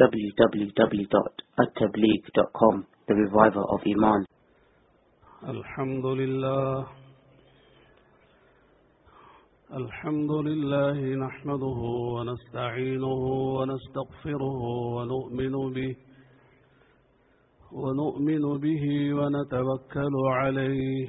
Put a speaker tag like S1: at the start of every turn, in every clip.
S1: www.attableek.com The Reviver of Iman.
S2: الحمد لله الحمد لله نحمده ونستعينه ونستغفره ونؤمن به ونؤمن به ونتوكل عليه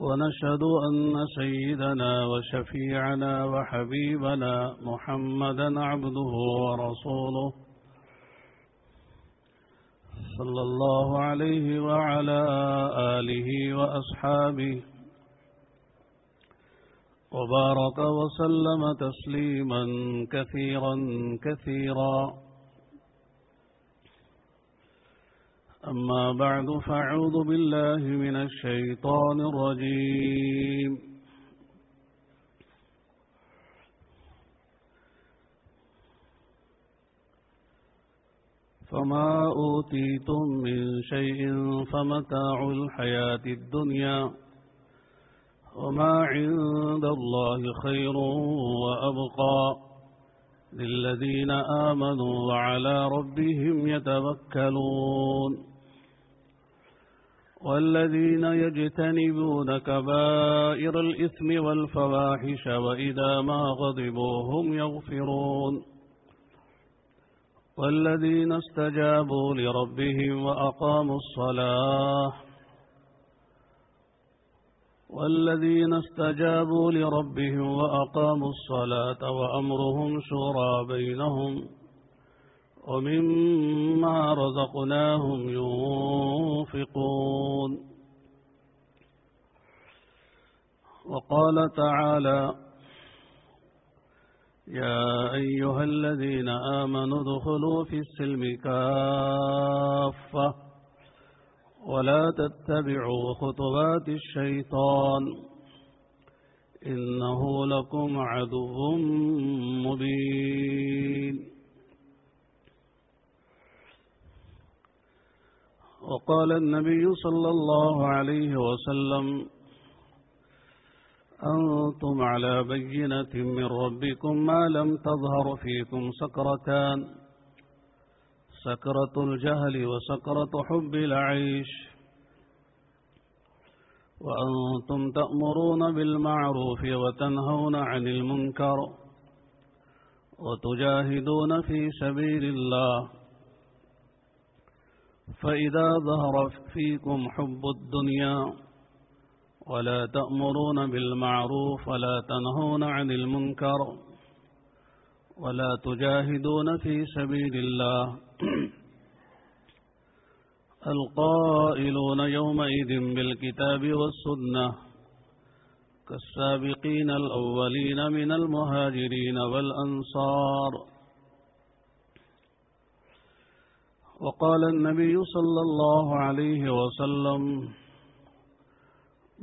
S2: ونشهد أن سيدنا وشفيعنا وحبيبنا محمدا عبده ورسوله صلى الله عليه وعلى آله وأصحابه وبارك وسلم تسليما كثيرا كثيرا أما بعد فأعوذ بالله من الشيطان الرجيم. فما أوتيتم من شيء فمتاع الحياة الدنيا وما عند الله خير وأبقى. للذين آمنوا وعلى ربهم يتوكلون. والذين يجتنبون كبائر الإثم والفواحش وإذا ما غضبوا هم يغفرون. والذين استجابوا لربهم وأقاموا الصلاة. والذين استجابوا لربهم وأقاموا الصلاة وأمرهم شورى بينهم. ومما رزقناهم ينفقون. وقال تعالى يا أيها الذين آمنوا ادخلوا في السلم كافة ولا تتبعوا خطوات الشيطان إنه لكم عدو مبين. وقال النبي صلى الله عليه وسلم أنتم على بينة من ربكم ما لم تظهر فيكم سكرتان سكرة الجهل وسكرة حب العيش. وأنتم تأمرون بالمعروف وتنهون عن المنكر وتجاهدون في سبيل الله. فإذا ظهر فيكم حب الدنيا ولا تأمرون بالمعروف ولا تنهون عن المنكر ولا تجاهدون في سبيل الله القائلون يومئذ بالكتاب والسنة كالسابقين الأولين من المهاجرين والأنصار وقال النبي صلى الله عليه وسلم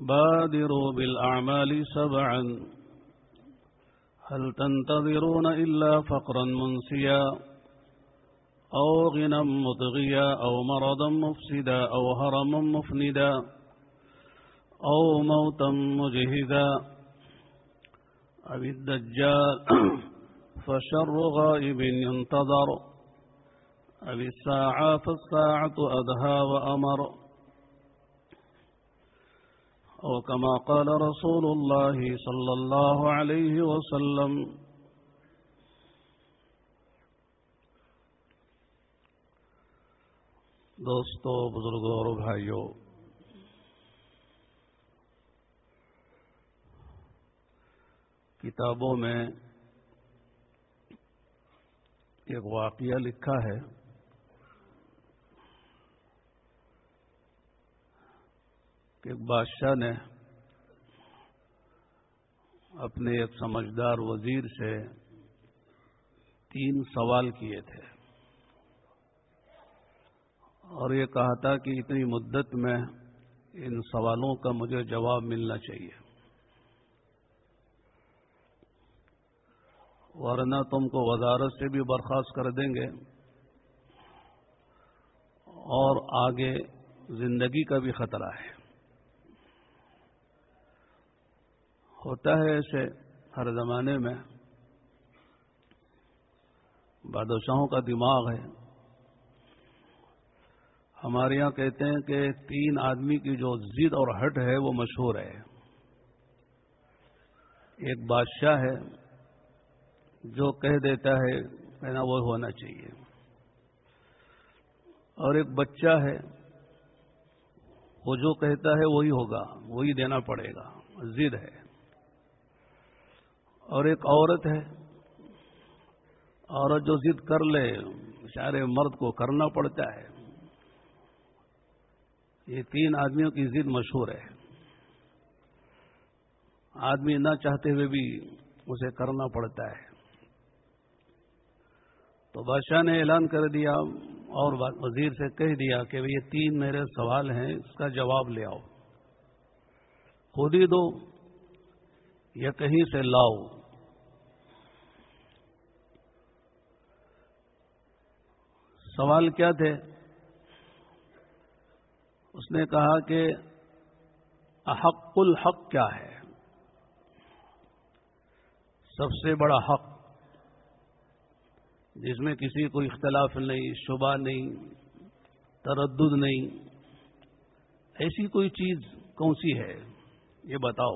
S2: بادروا بالأعمال سبعا هل تنتظرون إلا فقرا منسيا أو غنى مطغيا أو مرضا مفسدا أو هرما مفندا أو موتا مجهدا أو الدجال فشر غائب ينتظر. أو الساعة فالساعة أدهى وأمر. أو كما قال رسول الله صلى الله عليه وسلم. دوستو بزرگوں اور بھائیوں کتابوں میں ایک واقعہ لکھا ہے۔ کہ ایک بادشاہ نے اپنے ایک سمجھدار وزیر سے تین سوال کیے تھے اور یہ کہا تھا کہ اتنی مدت میں ان سوالوں کا مجھے جواب ملنا چاہیے۔ ورنہ تم کو وزارت سے بھی برخاست کر دیں گے اور آگے زندگی کا بھی خطرہ ہے۔ ہوتا ہے ایسے ہر زمانے میں۔ بادشاہوں کا دماغ ہے۔ ہمارے یہاں کہتے ہیں کہ تین آدمی کی جو ضد اور ہٹ ہے وہ مشہور ہے۔ ایک بادشاہ ہے جو کہہ دیتا ہے کہنا وہ ہونا چاہیے۔ اور ایک بچہ ہے وہ جو کہتا ہے وہی ہوگا، وہی دینا پڑے گا، ضد ہے۔ اور ایک عورت ہے، عورت جو ضد کر لے سارے مرد کو کرنا پڑتا ہے۔ یہ تین آدمیوں کی ضد مشہور ہے۔ آدمی نہ چاہتے ہوئے بھی اسے کرنا پڑتا ہے۔ تو بادشاہ نے اعلان کر دیا، اور وزیر سے کہہ دیا کہ یہ تین میرے سوال ہیں، اس کا جواب لے آؤ۔ خود ہی دو، یا کہیں سے لاؤ۔ سوال کیا تھے؟ اس نے کہا کہ احق الحق کیا ہے؟ سب سے بڑا حق جس میں کسی کو اختلاف نہیں، شبہ نہیں، تردد نہیں، ایسی کوئی چیز کون سی ہے؟ یہ بتاؤ۔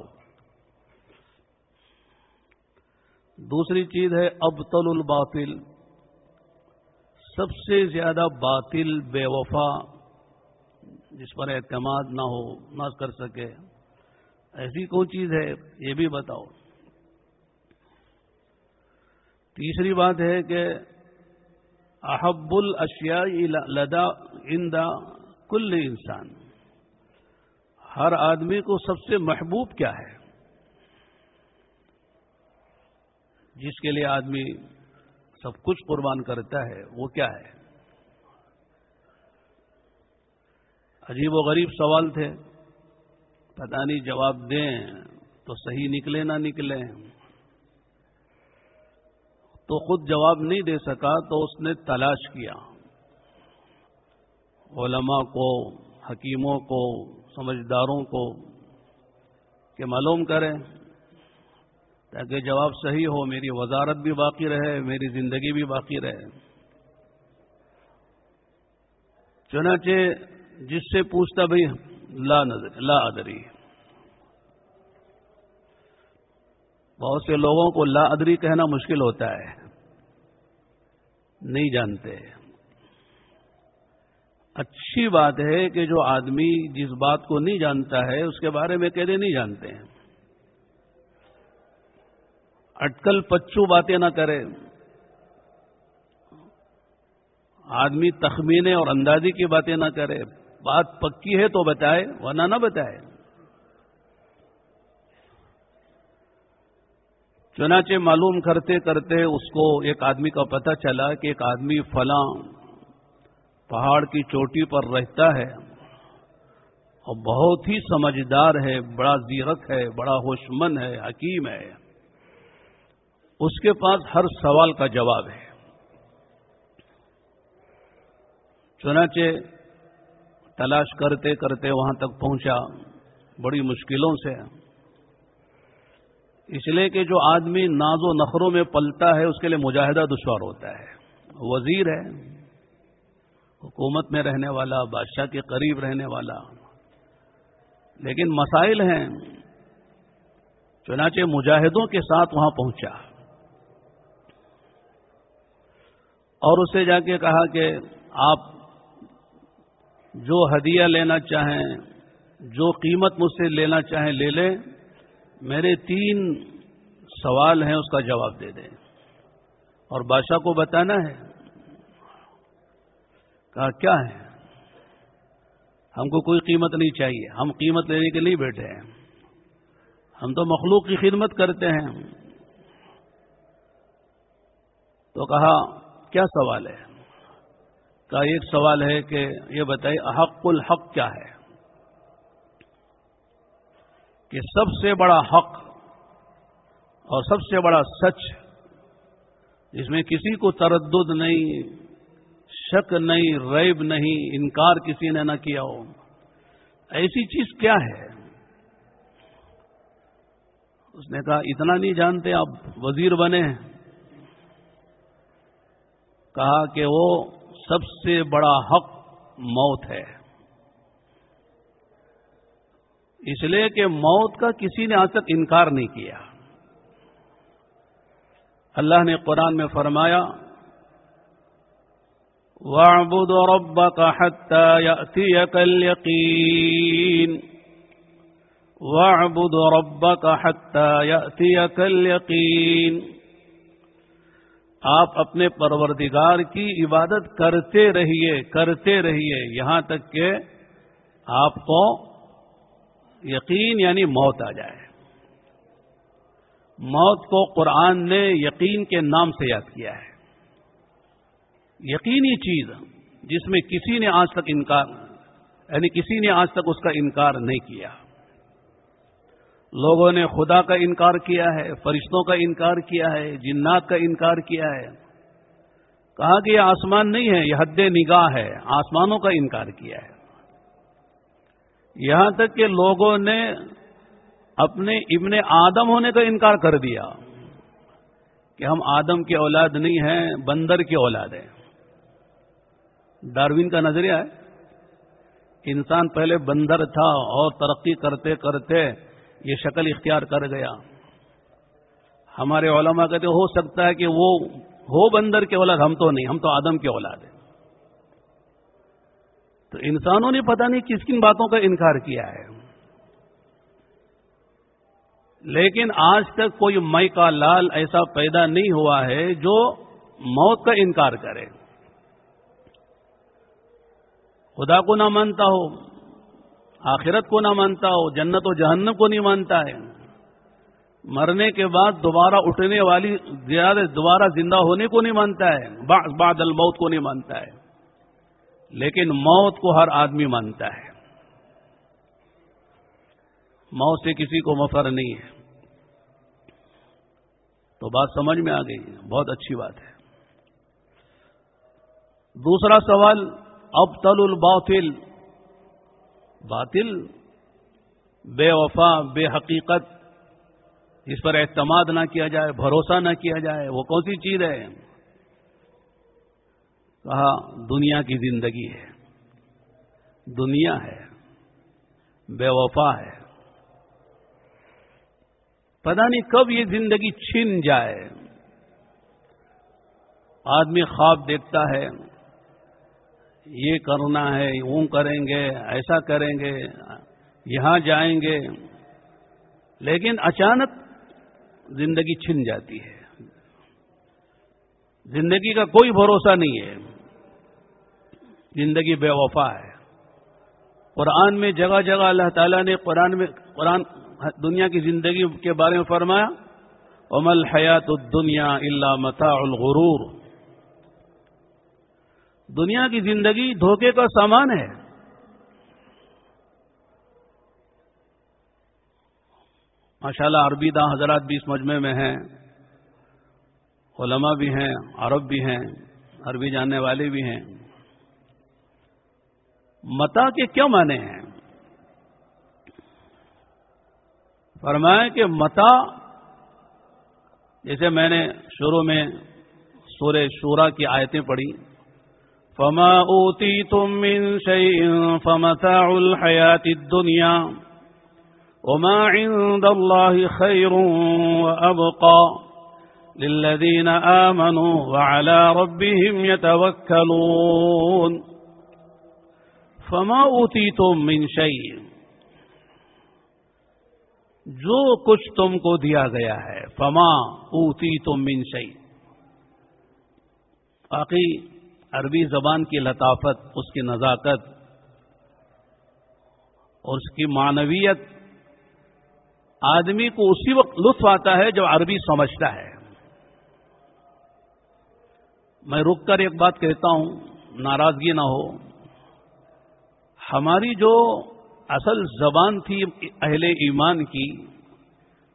S2: دوسری چیز ہے ابتل الباطل۔ سب سے زیادہ باطل بے وفا جس پر اعتماد نہ ہو، نہ کر سکے۔ ایسی کون چیز ہے؟ یہ بھی بتاؤ۔ تیسری بات ہے کہ احب الاشیاء لدا اندا کل انسان۔ ہر آدمی کو سب سے محبوب کیا ہے؟ جس کے لیے آدمی سب کچھ قربان کرتا ہے، وہ کیا ہے؟ عجیب و غریب سوال تھے۔ پتہ نہیں جواب دیں تو صحیح نکلے نہ نکلے۔ تو خود جواب نہیں دے سکا تو اس نے تلاش کیا۔ علماء کو، حکیموں کو، سمجھداروں کو کہ معلوم کریں۔ تاکہ جواب صحیح ہو، میری وزارت بھی باقی رہے، میری زندگی بھی باقی رہے۔ چنانچہ جس سے پوچھتا بھائی لا نظر، لا ادری۔ بہت سے لوگوں کو لا ادری کہنا مشکل ہوتا ہے۔ نہیں جانتے۔ اچھی بات ہے کہ جو آدمی جس بات کو نہیں جانتا ہے، اس کے بارے میں کہتے نہیں جانتے۔ ہیں اٹکل پچو باتیں نہ کرے۔ آدمی تخمینے اور اندازی کی باتیں نہ کرے۔ بات پکی ہے تو بتائے، ورنہ نہ بتائے۔ چنانچہ معلوم کرتے کرتے اس کو ایک آدمی کا پتہ چلا کہ ایک آدمی فلاں پہاڑ کی چوٹی پر رہتا ہے۔ اور بہت ہی سمجھدار ہے، بڑا زیرک ہے، بڑا ہوشمند ہے، حکیم ہے۔ اس کے پاس ہر سوال کا جواب ہے۔ چنانچہ تلاش کرتے کرتے وہاں تک پہنچا، بڑی مشکلوں سے۔ اس لیے کہ جو آدمی ناز و نخروں میں پلتا ہے، اس کے لیے مجاہدہ دشوار ہوتا ہے۔ وزیر ہے، حکومت میں رہنے والا، بادشاہ کے قریب رہنے والا۔ لیکن مسائل ہیں۔ چنانچہ مجاہدوں کے ساتھ وہاں پہنچا۔ اور اسے جا کے کہا کہ آپ جو ہدیہ لینا چاہیں، جو قیمت مجھ سے لینا چاہیں لے لیں میرے تین سوال ہیں، اس کا جواب دے دیں اور بادشاہ کو بتانا ہے۔ کہا، کیا ہے؟ ہم کو کوئی قیمت نہیں چاہیے۔ ہم قیمت لینے کے لیے بیٹھے ہیں۔ ہم تو مخلوق کی خدمت کرتے ہیں۔ تو کہا کیا سوال ہے؟ کا ایک سوال ہے کہ یہ بتائیے، احق الحق کیا ہے؟ کہ سب سے بڑا حق اور سب سے بڑا سچ، جس میں کسی کو تردد نہیں، شک نہیں، ریب نہیں، انکار کسی نے نہ کیا ہو، ایسی چیز کیا ہے؟ اس نے کہا، اتنا نہیں جانتے، آپ وزیر بنے کہا کہ وہ سب سے بڑا حق موت ہے۔ اس لیے کہ موت کا کسی نے آج تک انکار نہیں کیا۔ اللہ نے قرآن میں فرمایا، واعبد ربك حتى يأتيك اليقين۔ واعبد ربك حتى يأتيك اليقين۔ آپ اپنے پروردگار کی عبادت کرتے رہیے کرتے رہیے۔ یہاں تک کہ آپ کو یقین یعنی موت آ جائے۔ موت کو قرآن نے یقین کے نام سے یاد کیا ہے۔ یقینی چیز جس میں کسی نے آج تک انکار یعنی کسی نے آج تک اس کا انکار نہیں کیا۔ لوگوں نے خدا کا انکار کیا ہے، فرشتوں کا انکار کیا ہے، جنات کا انکار کیا ہے۔ کہا کہ یہ آسمان نہیں ہے، یہ حد نگاہ ہے، آسمانوں کا انکار کیا ہے۔ یہاں تک کہ لوگوں نے اپنے ابن آدم ہونے کا انکار کر دیا کہ ہم آدم کی اولاد نہیں ہیں، بندر کی اولاد ہیں۔ ڈاروین کا نظریہ ہے، انسان پہلے بندر تھا اور ترقی کرتے کرتے یہ شکل اختیار کر گیا۔ ہمارے علماء کہتے ہو سکتا ہے کہ وہ ہو بندر کے اولاد، ہم تو نہیں، ہم تو آدم کے اولاد ہیں۔ تو انسانوں نے پتہ نہیں کس کن باتوں کا انکار کیا ہے۔ لیکن آج تک کوئی مئی کا لال ایسا پیدا نہیں ہوا ہے جو موت کا انکار کرے۔ خدا کو نہ مانتا ہو آخرت کو نہ مانتا ہو، جنت و جہنم کو نہیں مانتا ہے۔ مرنے کے بعد دوبارہ اٹھنے والی زیادہ، دوبارہ زندہ ہونے کو نہیں مانتا ہے۔ بعد الموت کو نہیں مانتا ہے۔ لیکن موت کو ہر آدمی مانتا ہے۔ موت سے کسی کو مفر نہیں ہے۔ تو بات سمجھ میں آ گئی۔ بہت اچھی بات ہے۔ دوسرا سوال اب تل الباطل باطل، بے وفا، بے حقیقت، اس پر اعتماد نہ کیا جائے، بھروسہ نہ کیا جائے، وہ کون سی چیز ہے؟ کہا، دنیا کی زندگی ہے۔ دنیا ہے، بے وفا ہے۔ پتہ نہیں کب یہ زندگی چھن جائے۔ آدمی خواب دیکھتا ہے۔ یہ کرنا ہے وہ کریں گے، ایسا کریں گے، یہاں جائیں گے۔ لیکن اچانک زندگی چھن جاتی ہے۔ زندگی کا کوئی بھروسہ نہیں ہے۔ زندگی بے وفا ہے۔ قرآن میں جگہ جگہ اللہ تعالیٰ نے قرآن میں، قرآن دنیا کی زندگی کے بارے میں فرمایا امل حیات الدنیا اللہ متا الغرور۔ دنیا کی زندگی دھوکے کا سامان ہے۔ ماشاءاللہ عربی دا حضرات بھی اس مجمع میں ہیں۔ علماء بھی ہیں، عرب بھی ہیں، عربی جاننے والے بھی ہیں۔ متا کے کیا معنی ہیں؟ فرمایا کہ متا، جیسے میں نے شروع میں سورہ شورا کی آیتیں پڑھی فما أوتيتم من شيء فمتاع الحياة الدنيا وما عند الله خير وأبقى للذين آمنوا وعلى ربهم يتوكلون فما أوتيتم من شيء جو کچھ تم کو دیا گیا ہے فما اوتی تم من شئی باقی عربی زبان کی لطافت، اس کی نزاکت اور اس کی معنویت، آدمی کو اسی وقت لطف آتا ہے جب عربی سمجھتا ہے۔ میں رک کر ایک بات کہتا ہوں، ناراضگی نہ ہو۔ ہماری جو اصل زبان تھی اہل ایمان کی،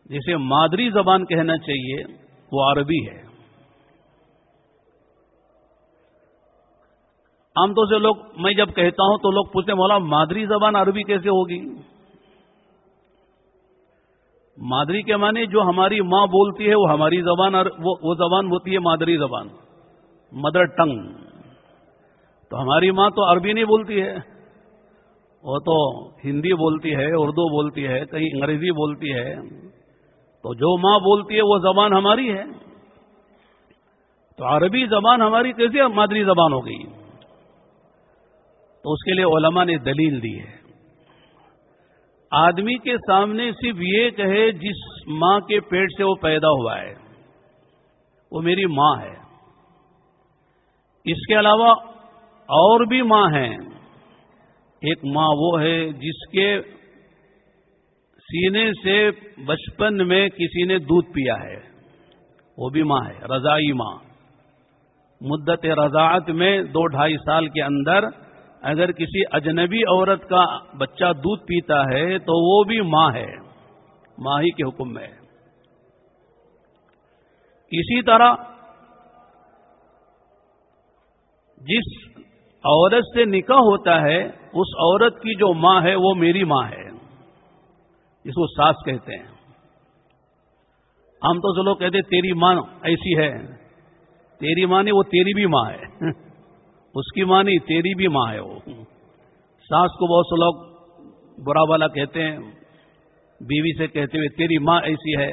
S2: جسے مادری زبان کہنا چاہیے، وہ عربی ہے۔ عام طور سے لوگ، میں جب کہتا ہوں تو لوگ پوچھتے مولا مادری زبان عربی کیسے ہوگی؟ مادری کے معنی جو ہماری ماں بولتی ہے، وہ ہماری زبان وہ زبان ہوتی ہے مادری زبان، مدر ٹنگ۔ تو ہماری ماں تو عربی نہیں بولتی ہے، وہ تو ہندی بولتی ہے، اردو بولتی ہے، کہیں انگریزی بولتی ہے۔ تو جو ماں بولتی ہے، وہ زبان ہماری ہے۔ تو عربی زبان ہماری کیسے مادری زبان ہو گئی۔ تو اس کے لیے علماء نے دلیل دی ہے۔ آدمی کے سامنے صرف یہ کہے جس ماں کے پیٹ سے وہ پیدا ہوا ہے، وہ میری ماں ہے۔ اس کے علاوہ اور بھی ماں ہیں۔ ایک ماں وہ ہے جس کے سینے سے بچپن میں کسی نے دودھ پیا ہے۔ وہ بھی ماں ہے، رضائی ماں۔ مدت رضاعت میں دو ڈھائی سال کے اندر اگر کسی اجنبی عورت کا بچہ دودھ پیتا ہے تو وہ بھی ماں ہے، ماں ہی کے حکم میں اسی طرح جس عورت سے نکاح ہوتا ہے، اس عورت کی جو ماں ہے، وہ میری ماں ہے۔ جس کو ساس کہتے ہیں۔ ہم تو چلو کہتے تیری ماں ایسی ہے۔ تیری ماں نہیں، وہ تیری بھی ماں ہے۔ اس کی ماں نہیں تیری بھی ماں ہے وہ۔ ساس کو بہت سے لوگ برا والا کہتے ہیں بیوی سے کہتے ہوئے تیری ماں ایسی ہے۔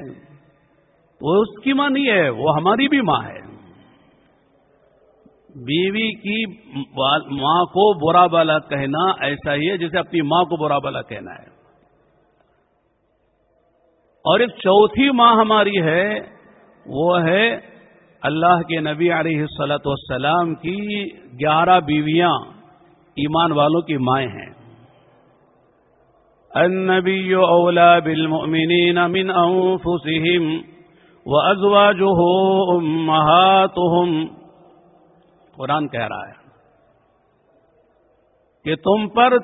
S2: وہ اس کی ماں نہیں ہے وہ ہماری بھی ماں ہے۔ بیوی کی ماں کو برا بالا کہنا ایسا ہی ہے جیسے اپنی ماں کو برا بالا کہنا ہے۔ اور ایک چوتھی ماں ہماری ہے وہ ہے اللہ کے نبی علیہ السلط والسلام کی گیارہ بیویاں ایمان والوں کی مائیں ہیں۔ النبی اولا بالمؤمنین من انفسهم وازواجه امہاتهم قرآن کہہ رہا ہے کہ تم پر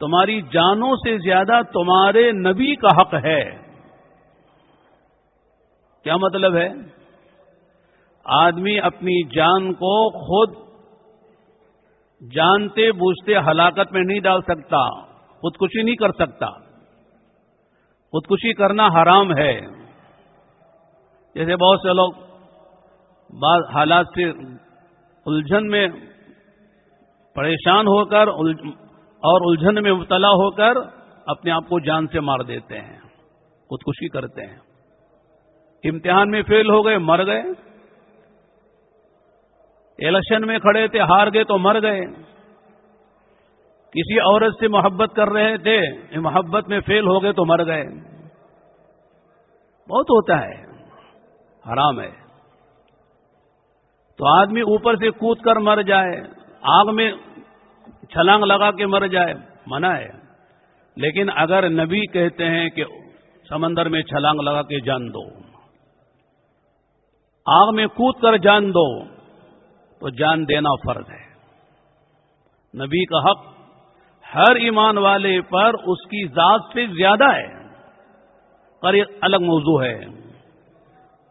S2: تمہاری جانوں سے زیادہ تمہارے نبی کا حق ہے۔ کیا مطلب ہے؟ آدمی اپنی جان کو خود جانتے بوجھتے ہلاکت میں نہیں ڈال سکتا، خودکشی نہیں کر سکتا۔ خودکشی کرنا حرام ہے۔ جیسے بہت سے لوگ بعض حالات سے الجھن میں پریشان ہو کر اور الجھن میں مبتلا ہو کر اپنے آپ کو جان سے مار دیتے ہیں، خودکشی کرتے ہیں۔ امتحان میں فیل ہو گئے، مر گئے۔ الیکشن میں کھڑے تھے، ہار گئے تو مر گئے۔ کسی عورت سے محبت کر رہے تھے، محبت میں فیل ہو گئے تو مر گئے۔ بہت ہوتا ہے، حرام ہے۔ تو آدمی اوپر سے کود کر مر جائے، آگ میں چھلانگ لگا کے مر جائے، منع ہے۔ لیکن اگر نبی کہتے ہیں کہ سمندر میں چھلانگ لگا کے جان دو، آگ میں کود کر جان دو تو جان دینا فرض ہے۔ نبی کا حق ہر ایمان والے پر اس کی ذات سے زیادہ ہے۔ پر ایک الگ موضوع ہے۔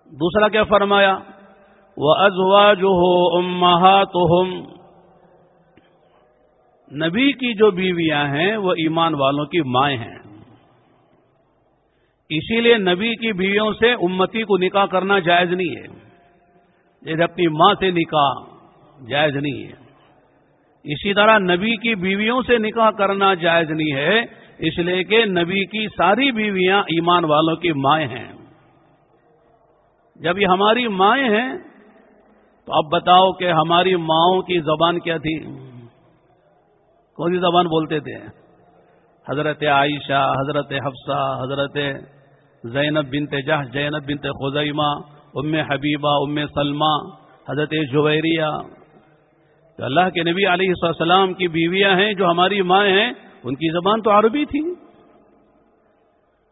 S2: دوسرا کیا فرمایا؟ وہ ازوا جو ہو تو نبی کی جو بیویاں ہیں وہ ایمان والوں کی مائیں ہیں۔ اسی لیے نبی کی بیویوں سے امتی کو نکاح کرنا جائز نہیں ہے۔ جیسے اپنی ماں سے نکاح جائز نہیں ہے۔ اسی طرح نبی کی بیویوں سے نکاح کرنا جائز نہیں ہے، اس لیے کہ نبی کی ساری بیویاں ایمان والوں کی مائیں ہیں۔ جب یہ ہماری مائیں ہیں، تو اب بتاؤ کہ ہماری ماؤں کی زبان کیا تھی؟ کون سی زبان بولتے تھے؟ حضرت عائشہ، حضرت حفصہ، حضرت زینب بنت جہ زینب بنت خزیمہ، ام حبیبہ، ام سلمہ، حضرت جویریہ۔ تو اللہ کے نبی علیہ السلام کی بیویاں ہیں، جو ہماری مائیں ہیں، ان کی زبان تو عربی تھی۔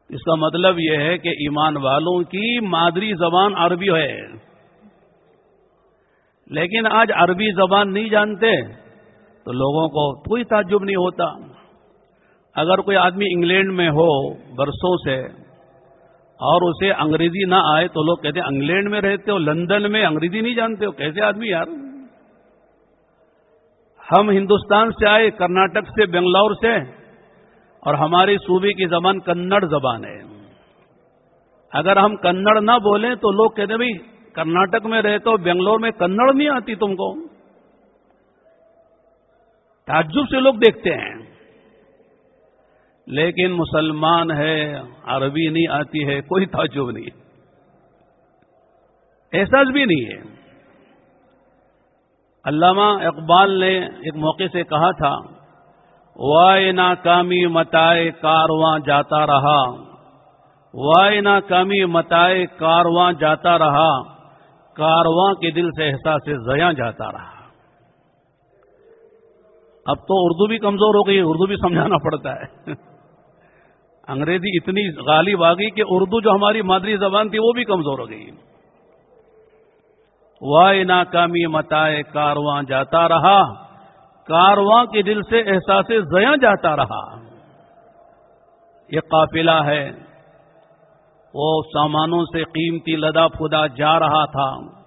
S2: اس کا مطلب یہ ہے کہ ایمان والوں کی مادری زبان عربی ہے۔ لیکن آج عربی زبان نہیں جانتے، تو لوگوں کو کوئی تعجب نہیں ہوتا۔ اگر کوئی آدمی انگلینڈ میں ہو برسوں سے اور اسے انگریزی نہ آئے، تو لوگ کہتے ہیں انگلینڈ میں رہتے ہو، لندن میں، انگریزی نہیں جانتے ہو۔ کیسے آدمی یار؟ ہم ہندوستان سے آئے، کرناٹک سے، بنگلور سے، اور ہماری صوبے کی زبان کنڑ زبان ہے۔ اگر ہم کنڑ نہ بولیں تو لوگ کہتے بھائی کرناٹک میں رہتے ہو بنگلور میں کنڑ نہیں آتی تم کو؟ تعجب سے لوگ دیکھتے ہیں۔ لیکن مسلمان ہے، عربی نہیں آتی ہے، کوئی تعجب نہیں۔ احساس بھی نہیں ہے۔ علامہ اقبال نے ایک موقع سے کہا تھا، وائے ناکامی متائے کارواں جاتا رہا۔ وائے ناکامی متائے کارواں جاتا رہا۔ کارواں کے دل سے احساس زیاں جاتا رہا۔ اب تو اردو بھی کمزور ہو گئی، اردو بھی سمجھانا پڑتا ہے۔ انگریزی اتنی غالب آ گئی کہ اردو جو ہماری مادری زبان تھی وہ بھی کمزور ہو گئی۔ وائے ناکامی متائے کارواں جاتا رہا۔ کارواں کے دل سے احساس زیاں جاتا رہا۔ یہ قافلہ ہے۔ وہ سامانوں سے قیمتی لدا پھدا جا رہا تھا۔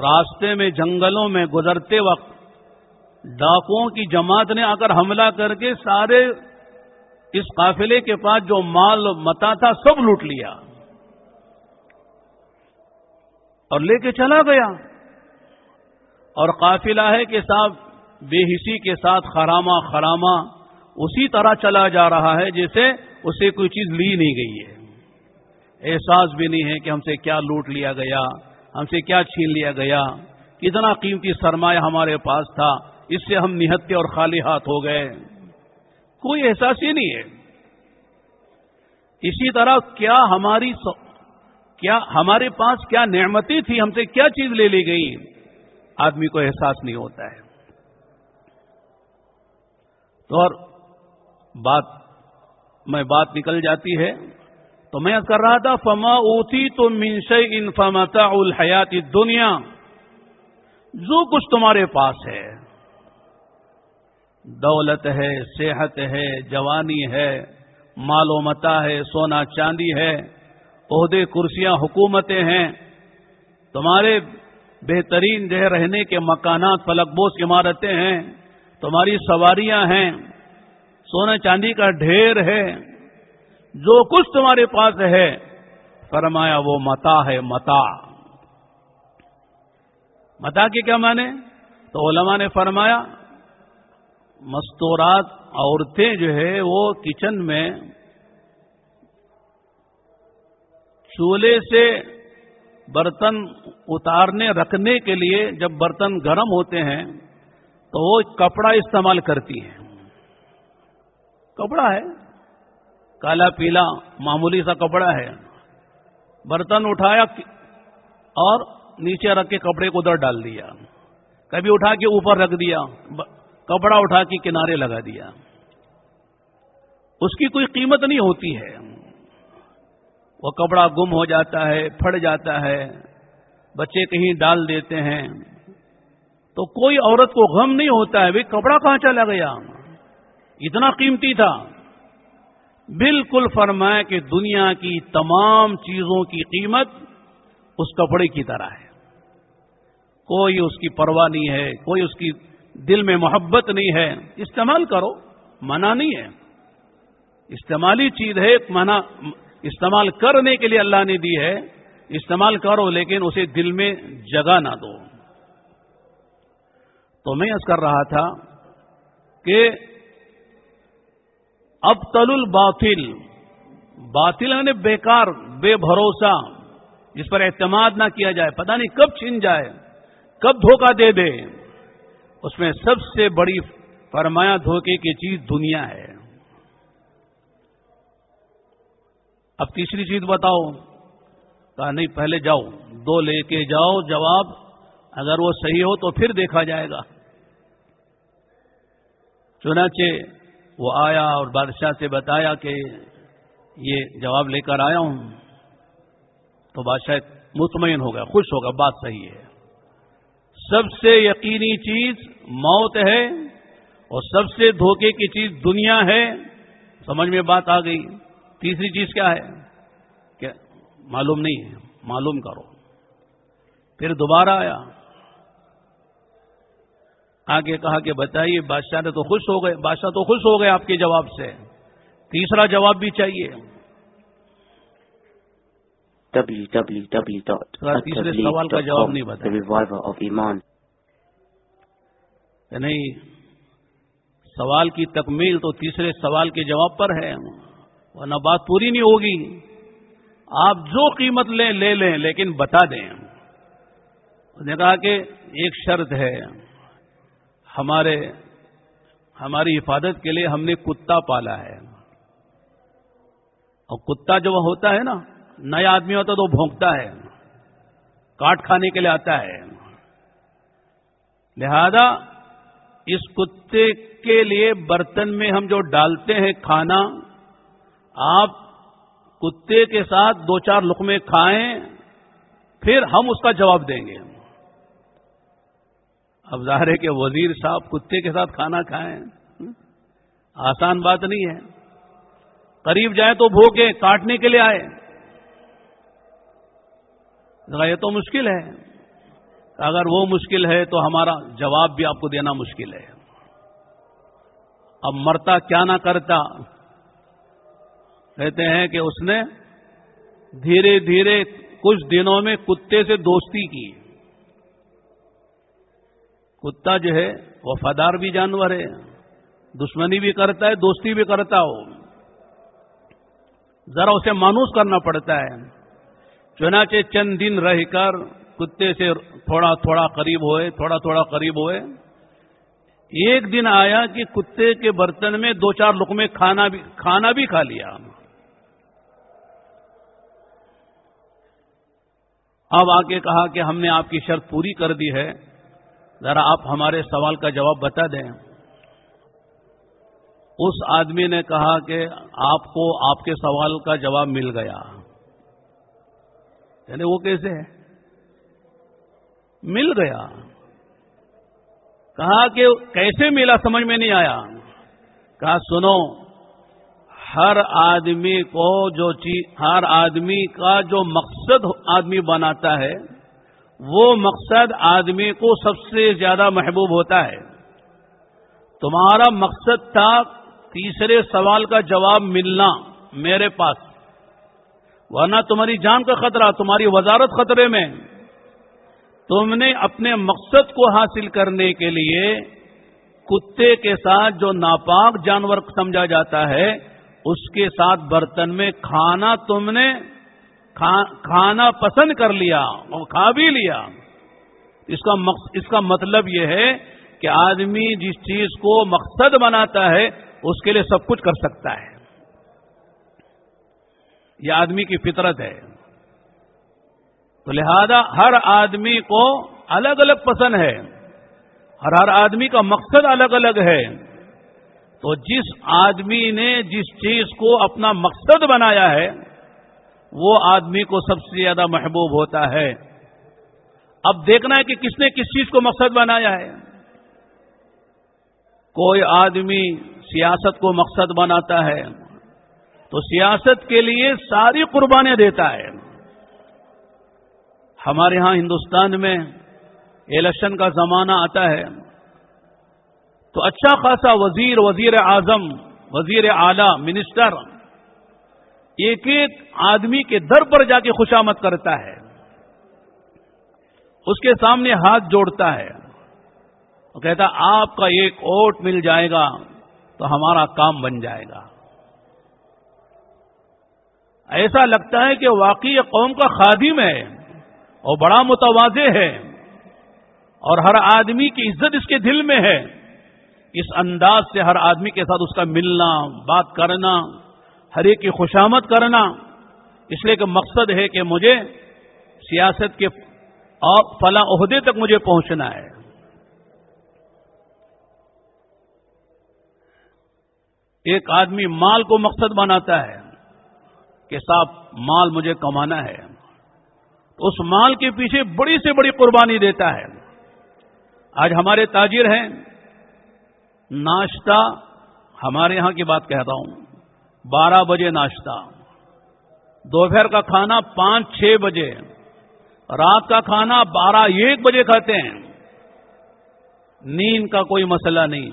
S2: راستے میں جنگلوں میں گزرتے وقت ڈاکوؤں کی جماعت نے آ کر حملہ کر کے سارے اس قافلے کے پاس جو مال متا تھا، سب لوٹ لیا۔ اور لے کے چلا گیا۔ اور قافلہ ہے کہ صاحب، بے حسی کے ساتھ خرامہ خرامہ اسی طرح چلا جا رہا ہے جیسے اسے کوئی چیز لی نہیں گئی ہے۔ احساس بھی نہیں ہے کہ ہم سے کیا لوٹ لیا گیا، ہم سے کیا چھین لیا گیا۔ کتنا قیمتی سرمایہ ہمارے پاس تھا، اس سے ہم نہتے اور خالی ہاتھ ہو گئے۔ کوئی احساس ہی نہیں ہے۔ اسی طرح کیا ہماری کیا ہمارے پاس کیا نعمتی تھی ہم سے کیا چیز لے لی گئی؟ آدمی کو احساس نہیں ہوتا ہے۔ تو اور بات، میں بات نکل جاتی ہے۔ تو میں کر رہا تھا، فما اوتی تو منش ان فمتا الحیات دنیا جو کچھ تمہارے پاس ہے، دولت ہے، صحت ہے، جوانی ہے، مال و متا ہے، سونا چاندی ہے عہدے کرسیاں حکومتیں ہیں، تمہارے بہترین جو رہنے کے مکانات فلک بوس عمارتیں ہیں، تمہاری سواریاں ہیں، سونا چاندی کا ڈھیر ہے، جو کچھ تمہارے پاس ہے، فرمایا وہ متا ہے متا۔ متا کے کیا مانے تو علماء نے فرمایا، مستورات عورتیں جو ہے وہ کچن میں چولہے سے برتن اتارنے، رکھنے کے لیے جب برتن گرم ہوتے ہیں تو وہ کپڑا استعمال کرتی ہیں۔ کپڑا ہے۔ کالا، پیلا، معمولی سا کپڑا ہے۔ برتن اٹھایا اور نیچے رکھ کے کپڑے کو ادھر ڈال دیا۔ کبھی اٹھا کے اوپر رکھ دیا۔ کپڑا اٹھا کے کنارے لگا دیا۔ اس کی کوئی قیمت نہیں ہوتی ہے۔ وہ کپڑا گم ہو جاتا ہے پھٹ جاتا ہے، بچے کہیں ڈال دیتے ہیں۔ تو کوئی عورت کو غم نہیں ہوتا ہے کپڑا کہاں چلا گیا؟ اتنا قیمتی تھا۔ بالکل فرمائے کہ دنیا کی تمام چیزوں کی قیمت اس کپڑے کی طرح ہے۔ کوئی اس کی پرواہ نہیں ہے، کوئی اس کی دل میں محبت نہیں ہے۔ استعمال کرو، منع نہیں ہے۔ استعمالی چیز ہے منع استعمال کرنے کے لیے اللہ نے دی ہے، استعمال کرو لیکن اسے دل میں جگہ نہ دو۔ تو میں اس کر رہا تھا کہ اب تل الباطل، باطل یعنی بیکار، بے بھروسہ جس پر اعتماد نہ کیا جائے، پتہ نہیں کب چھن جائے، کب دھوکہ دے دے۔ اس میں سب سے بڑی فرمایا دھوکے کی چیز دنیا ہے۔ اب تیسری چیز بتاؤ کہا نہیں، پہلے جاؤ، دو لے کے جاؤ، جواب، اگر وہ صحیح ہو تو پھر دیکھا جائے گا۔ چنانچہ وہ آیا اور بادشاہ سے بتایا کہ یہ جواب لے کر آیا ہوں۔ تو بادشاہ مطمئن ہوگا خوش ہوگا بات صحیح ہے۔ سب سے یقینی چیز موت ہے اور سب سے دھوکے کی چیز دنیا ہے۔ سمجھ میں بات آ گئی۔ تیسری چیز کیا ہے کیا معلوم نہیں ہے معلوم کرو۔ پھر دوبارہ آیا۔ آگے کہا کہ بتائیے بادشاہ نے تو خوش ہو گئے بادشاہ تو خوش ہو گئے آپ کے جواب سے۔ تیسرا جواب بھی چاہیے۔ تیسرے سوال کا جواب نہیں بتا نہیں سوال کی تکمیل تو تیسرے سوال کے جواب پر ہے۔ ورنہ بات پوری نہیں ہوگی۔ آپ جو قیمت لیں، لے لیں، لیکن بتا دیں۔ اس نے کہا کہ ایک شرط ہے۔ ہمارے، ہماری حفاظت کے لیے ہم نے کتا پالا ہے۔ اور کتا جو ہوتا ہے نا، نیا آدمی ہوتا تو بھونکتا ہے۔ کاٹ کھانے کے لیے آتا ہے۔ لہذا اس کتے کے لیے برتن میں ہم جو ڈالتے ہیں کھانا آپ کتے کے ساتھ دو چار لقمے کھائیں، پھر ہم اس کا جواب دیں گے۔ اب ظاہر ہے کہ وزیر صاحب کتے کے ساتھ کھانا کھائیں۔ آسان بات نہیں ہے۔ قریب جائیں تو بھوکے کاٹنے کے لیے آئے یہ تو مشکل ہے۔ اگر وہ مشکل ہے تو ہمارا جواب بھی آپ کو دینا مشکل ہے۔ اب مرتا کیا نہ کرتا۔ کہتے ہیں کہ اس نے دھیرے دھیرے کچھ دنوں میں کتے سے دوستی کی۔ کتا جو ہے وفادار بھی جانور ہے، دشمنی بھی کرتا ہے، دوستی بھی کرتا ہو۔ ذرا اسے مانوس کرنا پڑتا ہے۔ چنانچہ چند دن رہ کر کتے سے تھوڑا تھوڑا قریب ہوئے، تھوڑا تھوڑا قریب ہوئے۔ ایک دن آیا کہ کتے کے برتن میں دو چار لقمے کھانا بھی کھانا بھی کھا لیا۔ اب آ کے کہا کہ ہم نے آپ کی شرط پوری کر دی ہے۔ ذرا آپ ہمارے سوال کا جواب بتا دیں۔ اس آدمی نے کہا کہ آپ کو آپ کے سوال کا جواب مل گیا۔ یعنی وہ کیسے ہے؟ مل گیا۔ کہا کہ کیسے ملا سمجھ میں نہیں آیا۔ کہا سنو ہر آدمی کو جو چیز ہر آدمی کا جو مقصد آدمی بناتا ہے، وہ مقصد آدمی کو سب سے زیادہ محبوب ہوتا ہے۔ تمہارا مقصد تھا تیسرے سوال کا جواب ملنا میرے پاس۔ ورنہ تمہاری جان کا خطرہ، تمہاری وزارت خطرے میں۔ تم نے اپنے مقصد کو حاصل کرنے کے لیے کتے کے ساتھ جو ناپاک جانور سمجھا جاتا ہے اس کے ساتھ برتن میں کھانا تم نے کھانا پسند کر لیا اور کھا بھی لیا۔ اس کا اس کا مطلب یہ ہے کہ آدمی جس چیز کو مقصد بناتا ہے، اس کے لیے سب کچھ کر سکتا ہے۔ یہ آدمی کی فطرت ہے۔ تو لہذا ہر آدمی کو الگ الگ پسند ہے۔ اور ہر آدمی کا مقصد الگ الگ ہے۔ تو جس آدمی نے جس چیز کو اپنا مقصد بنایا ہے، وہ آدمی کو سب سے زیادہ محبوب ہوتا ہے۔ اب دیکھنا ہے کہ کس نے کس چیز کو مقصد بنایا ہے۔ کوئی آدمی سیاست کو مقصد بناتا ہے، تو سیاست کے لیے ساری قربانیاں دیتا ہے۔ ہمارے ہاں ہندوستان میں الیکشن کا زمانہ آتا ہے۔ تو اچھا خاصا وزیر وزیر اعظم، وزیر اعلی، منسٹر، ایک ایک آدمی کے در پر جا کے خوشامد کرتا ہے۔ اس کے سامنے ہاتھ جوڑتا ہے۔ وہ کہتا، آپ کا ایک ووٹ مل جائے گا تو ہمارا کام بن جائے گا۔ ایسا لگتا ہے کہ واقعی قوم کا خادم ہے اور بڑا متوازے ہے اور ہر آدمی کی عزت اس کے دل میں ہے۔ اس انداز سے ہر آدمی کے ساتھ اس کا ملنا، بات کرنا، ہر ایک کی خوشامد کرنا، اس لیے کہ مقصد ہے کہ مجھے سیاست کے فلاں عہدے تک مجھے پہنچنا ہے۔ ایک آدمی مال کو مقصد بناتا ہے کہ صاحب مال مجھے کمانا ہے، تو اس مال کے پیچھے بڑی سے بڑی قربانی دیتا ہے۔ آج ہمارے تاجر ہیں ناشتہ، ہمارے یہاں کی بات کہتا ہوں، بارہ بجے ناشتہ۔ دوپہر کا کھانا پانچ چھ بجے۔ رات کا کھانا بارہ ایک بجے کھاتے ہیں۔ نیند کا کوئی مسئلہ نہیں۔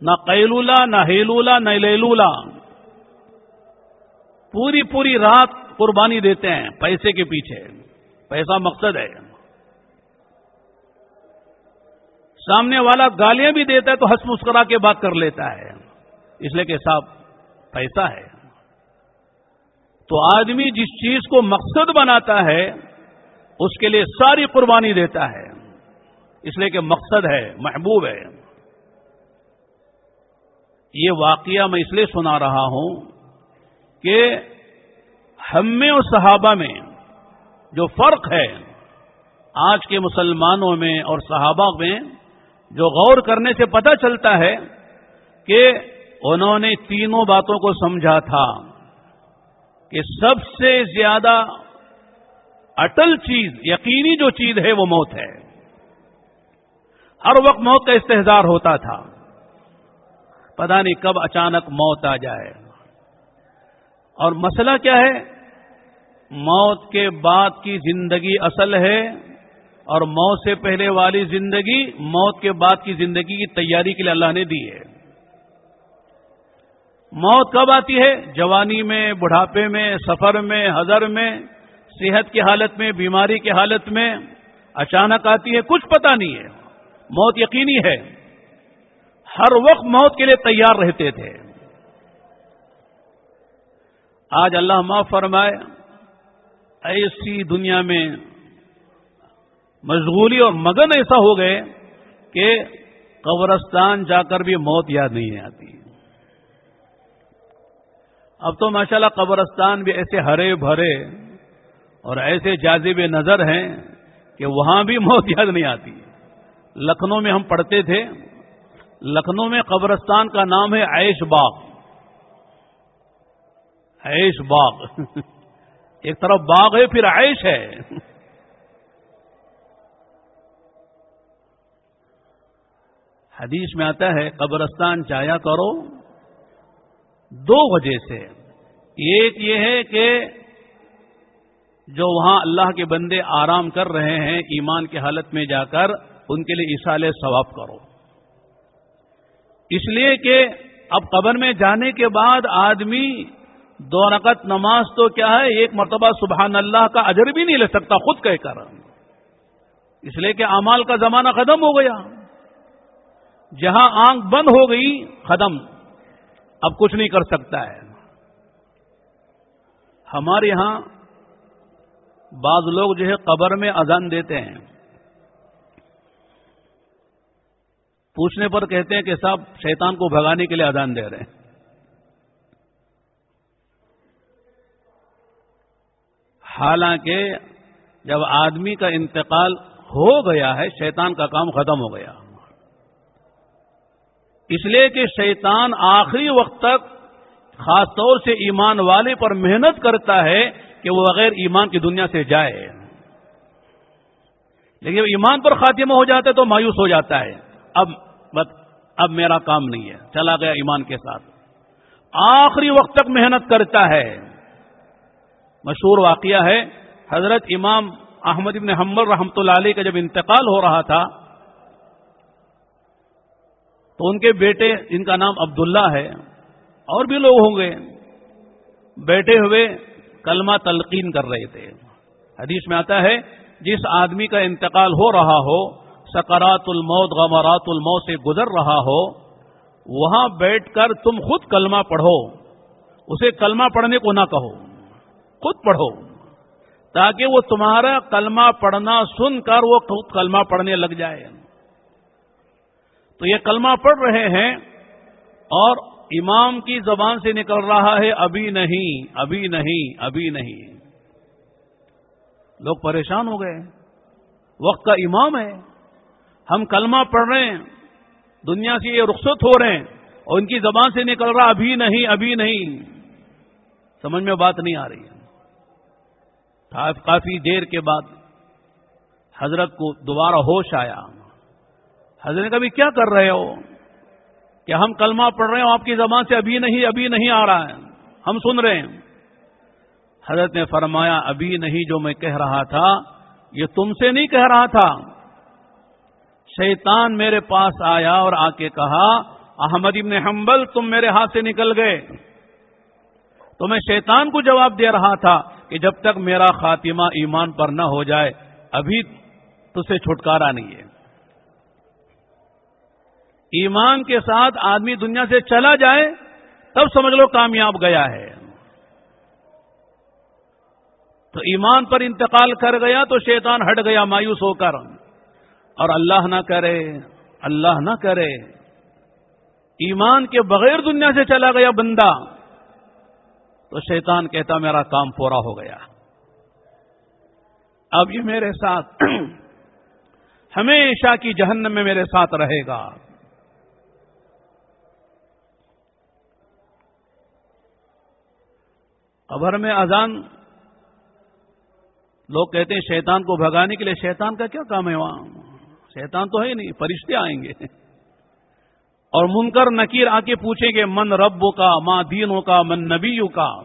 S2: نہ قیلولا نہ ہیلولا نہ لیلولا پوری پوری رات قربانی دیتے ہیں پیسے کے پیچھے۔ پیسہ مقصد ہے۔ سامنے والا گالیاں بھی دیتا ہے تو ہنس مسکرا کے بات کر لیتا ہے۔ اس لیے کہ صاحب پیسہ ہے۔ تو آدمی جس چیز کو مقصد بناتا ہے، اس کے لیے ساری قربانی دیتا ہے۔ اس لیے کہ مقصد ہے، محبوب ہے۔ یہ واقعہ میں اس لیے سنا رہا ہوں کہ ہم میں اور صحابہ میں جو فرق ہے، آج کے مسلمانوں میں اور صحابہ میں جو غور کرنے سے پتہ چلتا ہے کہ انہوں نے تینوں باتوں کو سمجھا تھا کہ سب سے زیادہ اٹل چیز، یقینی جو چیز ہے وہ موت ہے۔ ہر وقت موت کا استحصار ہوتا تھا۔ پتا نہیں کب اچانک موت آ جائے۔ اور مسئلہ کیا ہے؟ موت کے بعد کی زندگی اصل ہے۔ اور موت سے پہلے والی زندگی، موت کے بعد کی زندگی کی تیاری کے لیے اللہ نے دی ہے۔ موت کب آتی ہے؟ جوانی میں، بڑھاپے میں، سفر میں ہزر میں، صحت کی حالت میں، بیماری کی حالت میں۔ اچانک آتی ہے، کچھ پتہ نہیں ہے۔ موت یقینی ہے۔ ہر وقت موت کے لیے تیار رہتے تھے۔ آج اللہ معاف فرمائے، ایسی دنیا میں مشغولی اور مگن ایسا ہو گئے کہ قبرستان جا کر بھی موت یاد نہیں آتی۔ اب تو ماشاءاللہ قبرستان بھی ایسے ہرے بھرے اور ایسے جازب نظر ہیں کہ وہاں بھی موت یاد نہیں آتی۔ لکھنؤ میں ہم پڑھتے تھے، لکھنؤ میں قبرستان کا نام ہے عیش باغ۔ عیش باغ۔ ایک طرف باغ ہے، پھر عیش ہے۔ حدیث میں آتا ہے، قبرستان چایا کرو۔ دو وجہ سے۔ ایک یہ ہے کہ جو وہاں اللہ کے بندے آرام کر رہے ہیں، ایمان کی حالت میں جا کر، ان کے لیے اشال ثواب کرو۔ اس لیے کہ اب قبر میں جانے کے بعد آدمی دو رقط نماز تو کیا ہے، ایک مرتبہ سبحان اللہ کا اجر بھی نہیں لے سکتا، خود کہہ کر۔ اس لیے کہ امال کا زمانہ ختم ہو گیا۔ جہاں آنکھ بند ہو گئی ختم اب کچھ نہیں کر سکتا ہے۔ ہمارے یہاں بعض لوگ جو ہے قبر میں اذان دیتے ہیں۔ پوچھنے پر کہتے ہیں کہ صاحب، شیطان کو بھگانے کے لیے اذان دے رہے ہیں۔ حالانکہ جب آدمی کا انتقال ہو گیا ہے، شیطان کا کام ختم ہو گیا۔ اس لیے کہ شیطان آخری وقت تک خاص طور سے ایمان والے پر محنت کرتا ہے کہ وہ بغیر ایمان کی دنیا سے جائے۔ لیکن ایمان پر خاتمہ ہو جاتا ہے تو مایوس ہو جاتا ہے۔ اب بس، اب میرا کام نہیں ہے۔ چلا گیا ایمان کے ساتھ۔ آخری وقت تک محنت کرتا ہے۔ مشہور واقعہ ہے، حضرت امام احمد ابن حمل رحمت اللہ علیہ کا جب انتقال ہو رہا تھا تو ان کے بیٹے جن کا نام عبداللہ ہے، اور بھی لوگ ہوں گے۔ بیٹھے ہوئے کلمہ تلقین کر رہے تھے۔ حدیث میں آتا ہے، جس آدمی کا انتقال ہو رہا ہو، سکرات الموت، غمرات الموت سے گزر رہا ہو، وہاں بیٹھ کر تم خود کلمہ پڑھو۔ اسے کلمہ پڑھنے کو نہ کہو، خود پڑھو۔ تاکہ وہ تمہارا کلمہ پڑھنا سن کر وہ خود کلمہ پڑھنے لگ جائے۔ تو یہ کلمہ پڑھ رہے ہیں اور امام کی زبان سے نکل رہا ہے، ابھی نہیں ابھی نہیں ابھی نہیں۔ لوگ پریشان ہو گئے۔ وقت کا امام ہے۔ ہم کلمہ پڑھ رہے ہیں۔ دنیا سے یہ رخصت ہو رہے ہیں۔ اور ان کی زبان سے نکل رہا، ابھی نہیں ابھی نہیں۔ سمجھ میں بات نہیں آ رہی ہے۔ کافی دیر کے بعد حضرت کو دوبارہ ہوش آیا۔ حضرت نے کبھی کیا کر رہے ہو؟ کہ ہم کلمہ پڑھ رہے ہیں آپ کی زبان سے ابھی نہیں ابھی نہیں آ رہا ہے۔ ہم سن رہے ہیں۔ حضرت نے فرمایا، ابھی نہیں جو میں کہہ رہا تھا، یہ تم سے نہیں کہہ رہا تھا۔ شیطان میرے پاس آیا اور آ کے کہا، احمد ابن حنبل، تم میرے ہاتھ سے نکل گئے۔ تو میں شیطان کو جواب دے رہا تھا کہ جب تک میرا خاتمہ ایمان پر نہ ہو جائے، ابھی تجھے چھٹکارا نہیں ہے۔ ایمان کے ساتھ آدمی دنیا سے چلا جائے، تب سمجھ لو کامیاب گیا ہے۔ تو ایمان پر انتقال کر گیا تو شیطان ہٹ گیا مایوس ہو کر۔ اور اللہ نہ کرے، اللہ نہ کرے۔ ایمان کے بغیر دنیا سے چلا گیا بندہ۔ تو شیطان کہتا میرا کام پورا ہو گیا۔ اب یہ میرے ساتھ ہمیشہ کی جہنم میں میرے ساتھ رہے گا۔ قبر میں اذان لوگ کہتے ہیں شیطان کو بھگانے کے لیے شیطان کا کیا کام ہے وہاں؟ شیطان تو ہے نہیں، فرشتے آئیں گے۔ اور منکر نکیر آ کے پوچھیں گے، من رب کا ماں دینوں کا من نبیوں کا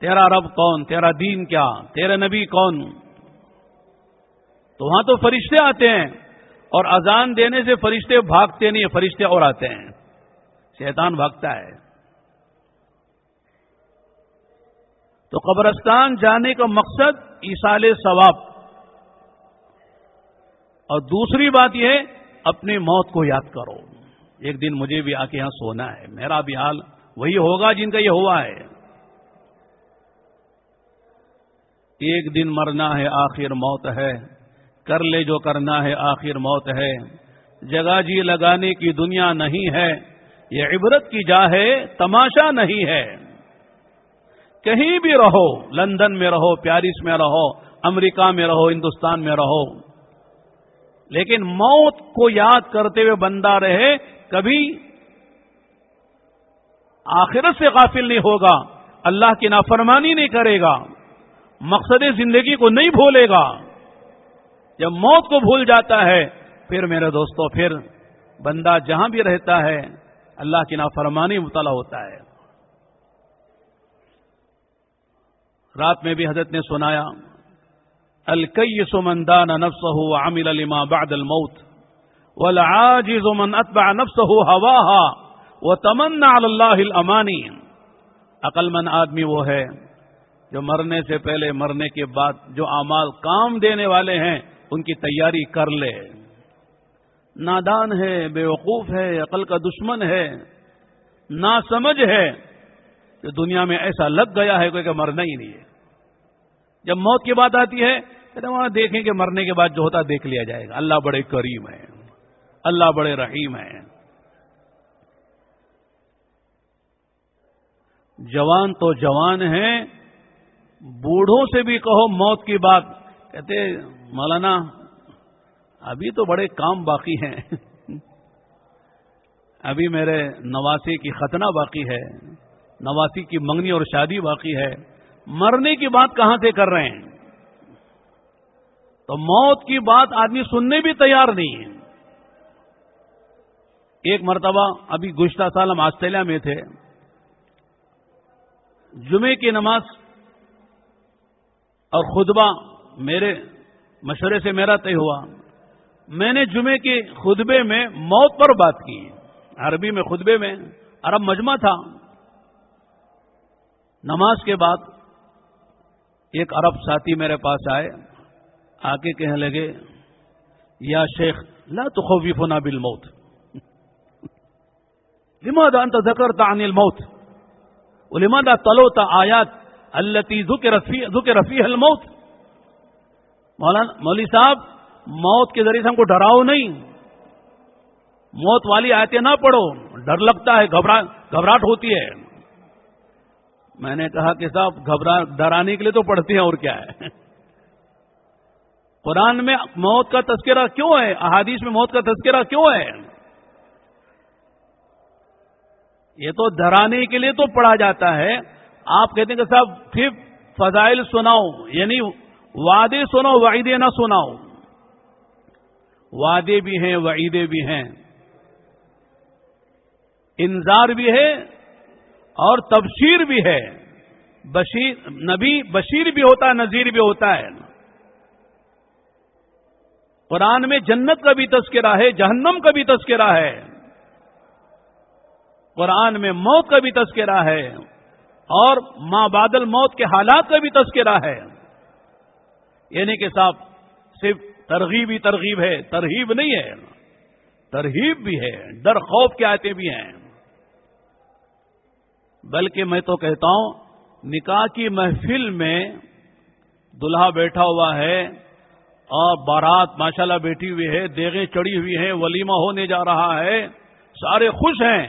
S2: تیرا رب کون؟ تیرا دین کیا؟ تیرا نبی کون؟ تو وہاں تو فرشتے آتے ہیں۔ اور اذان دینے سے فرشتے بھاگتے نہیں، فرشتے اور آتے ہیں۔ شیطان بھاگتا ہے۔ تو قبرستان جانے کا مقصد ایسال ثواب۔ اور دوسری بات یہ اپنی موت کو یاد کرو۔ ایک دن مجھے بھی آ کے یہاں سونا ہے۔ میرا بھی حال وہی ہوگا جن کا یہ ہوا ہے۔ ایک دن مرنا ہے، آخر موت ہے۔ کر لے جو کرنا ہے، آخر موت ہے۔ جگہ جی لگانے کی دنیا نہیں ہے۔ یہ عبرت کی جا ہے، تماشا نہیں ہے۔ کہیں بھی رہو، لندن میں رہو، پیرس میں رہو، امریکہ میں رہو، ہندوستان میں رہو۔ لیکن موت کو یاد کرتے ہوئے بندہ رہے، کبھی آخرت سے غافل نہیں ہوگا، اللہ کی نافرمانی نہیں کرے گا، مقصد زندگی کو نہیں بھولے گا۔ جب موت کو بھول جاتا ہے، پھر میرے دوستو، پھر بندہ جہاں بھی رہتا ہے، اللہ کی نافرمانی مطالعہ ہوتا ہے۔ رات میں بھی حضرت نے سنایا، الکیس من دان نفسه وعمل لما بعد الموت، والعاجز من اتبع نفسه هواها وتمنى على الله الامانی عقل من آدمی وہ ہے جو مرنے سے پہلے مرنے کے بعد جو اعمال کام دینے والے ہیں، ان کی تیاری کر لے۔ نادان ہے، بے وقوف ہے، عقل کا دشمن ہے نا سمجھ ہے۔ کہ دنیا میں ایسا لگ گیا ہے کہ مرنا ہی نہیں ہے۔ جب موت کی بات آتی ہے، کہتے وہاں دیکھیں کہ مرنے کے بعد جو ہوتا دیکھ لیا جائے گا۔ اللہ بڑے کریم ہے اللہ بڑے رحیم ہے جوان تو جوان ہیں۔ بوڑھوں سے بھی کہو موت کی بات۔ کہتے مولانا، ابھی تو بڑے کام باقی ہیں۔ ابھی میرے نواسی کی ختنہ باقی ہے۔ نواسی کی منگنی اور شادی باقی ہے۔ مرنے کی بات کہاں سے کر رہے ہیں؟ تو موت کی بات آدمی سننے بھی تیار نہیں ہے۔ ایک مرتبہ ابھی گزشتہ سال ہم آسٹریلیا میں تھے۔ جمعے کی نماز اور خطبہ میرے مشورے سے میرا طے ہوا۔ میں نے جمعے کے خطبے میں موت پر بات کی۔ عربی میں خطبے میں عرب مجمع تھا۔ نماز کے بعد ایک عرب ساتھی میرے پاس آئے آ کے کہنے لگے، یا شیخ، لا تخوفنا بالموت. لماذا انت ذکرت عن الموت؟ ولماذا طلوت آیات التي ذکر فيها الموت؟ مولانا، مولوی صاحب، موت کے ذریعے سے ہم کو ڈراؤ نہیں۔ موت والی آیتیں نہ پڑھو، ڈر لگتا ہے گھبراہٹ ہوتی ہے۔ میں نے کہا کہ صاحب، گھبرا، ڈرانے کے لیے تو پڑھتے ہیں اور کیا ہے؟ قرآن میں موت کا تذکرہ کیوں ہے؟ احادیث میں موت کا تذکرہ کیوں ہے؟ یہ تو ڈرانے کے لیے تو پڑھا جاتا ہے۔ آپ کہتے ہیں کہ صاحب، پھر فضائل سناؤ یعنی وعدے سنو وعیدے نہ سناؤ۔ وعدے بھی ہیں وعیدے بھی ہیں۔ انذار بھی ہے اور تبشیر بھی ہے بشیر، نبی بشیر بھی ہوتا ہے، نذیر بھی ہوتا ہے۔ قرآن میں جنت کا بھی تذکرہ ہے، جہنم کا بھی تذکرہ ہے۔ قرآن میں موت کا بھی تذکرہ ہے۔ اور ماں بادل موت کے حالات کا بھی تذکرہ ہے۔ یعنی کہ صاحب، صرف ترغیب ہی ترغیب ہے ترغیب نہیں ہے۔ ترغیب بھی ہے، ڈر خوف کے آتے بھی ہیں۔ بلکہ میں تو کہتا ہوں، نکاح کی محفل میں دلہا بیٹھا ہوا ہے، اور بارات ماشاءاللہ بیٹھی ہوئی ہے دیگیں چڑی ہوئی ہیں، ولیمہ ہونے جا رہا ہے، سارے خوش ہیں۔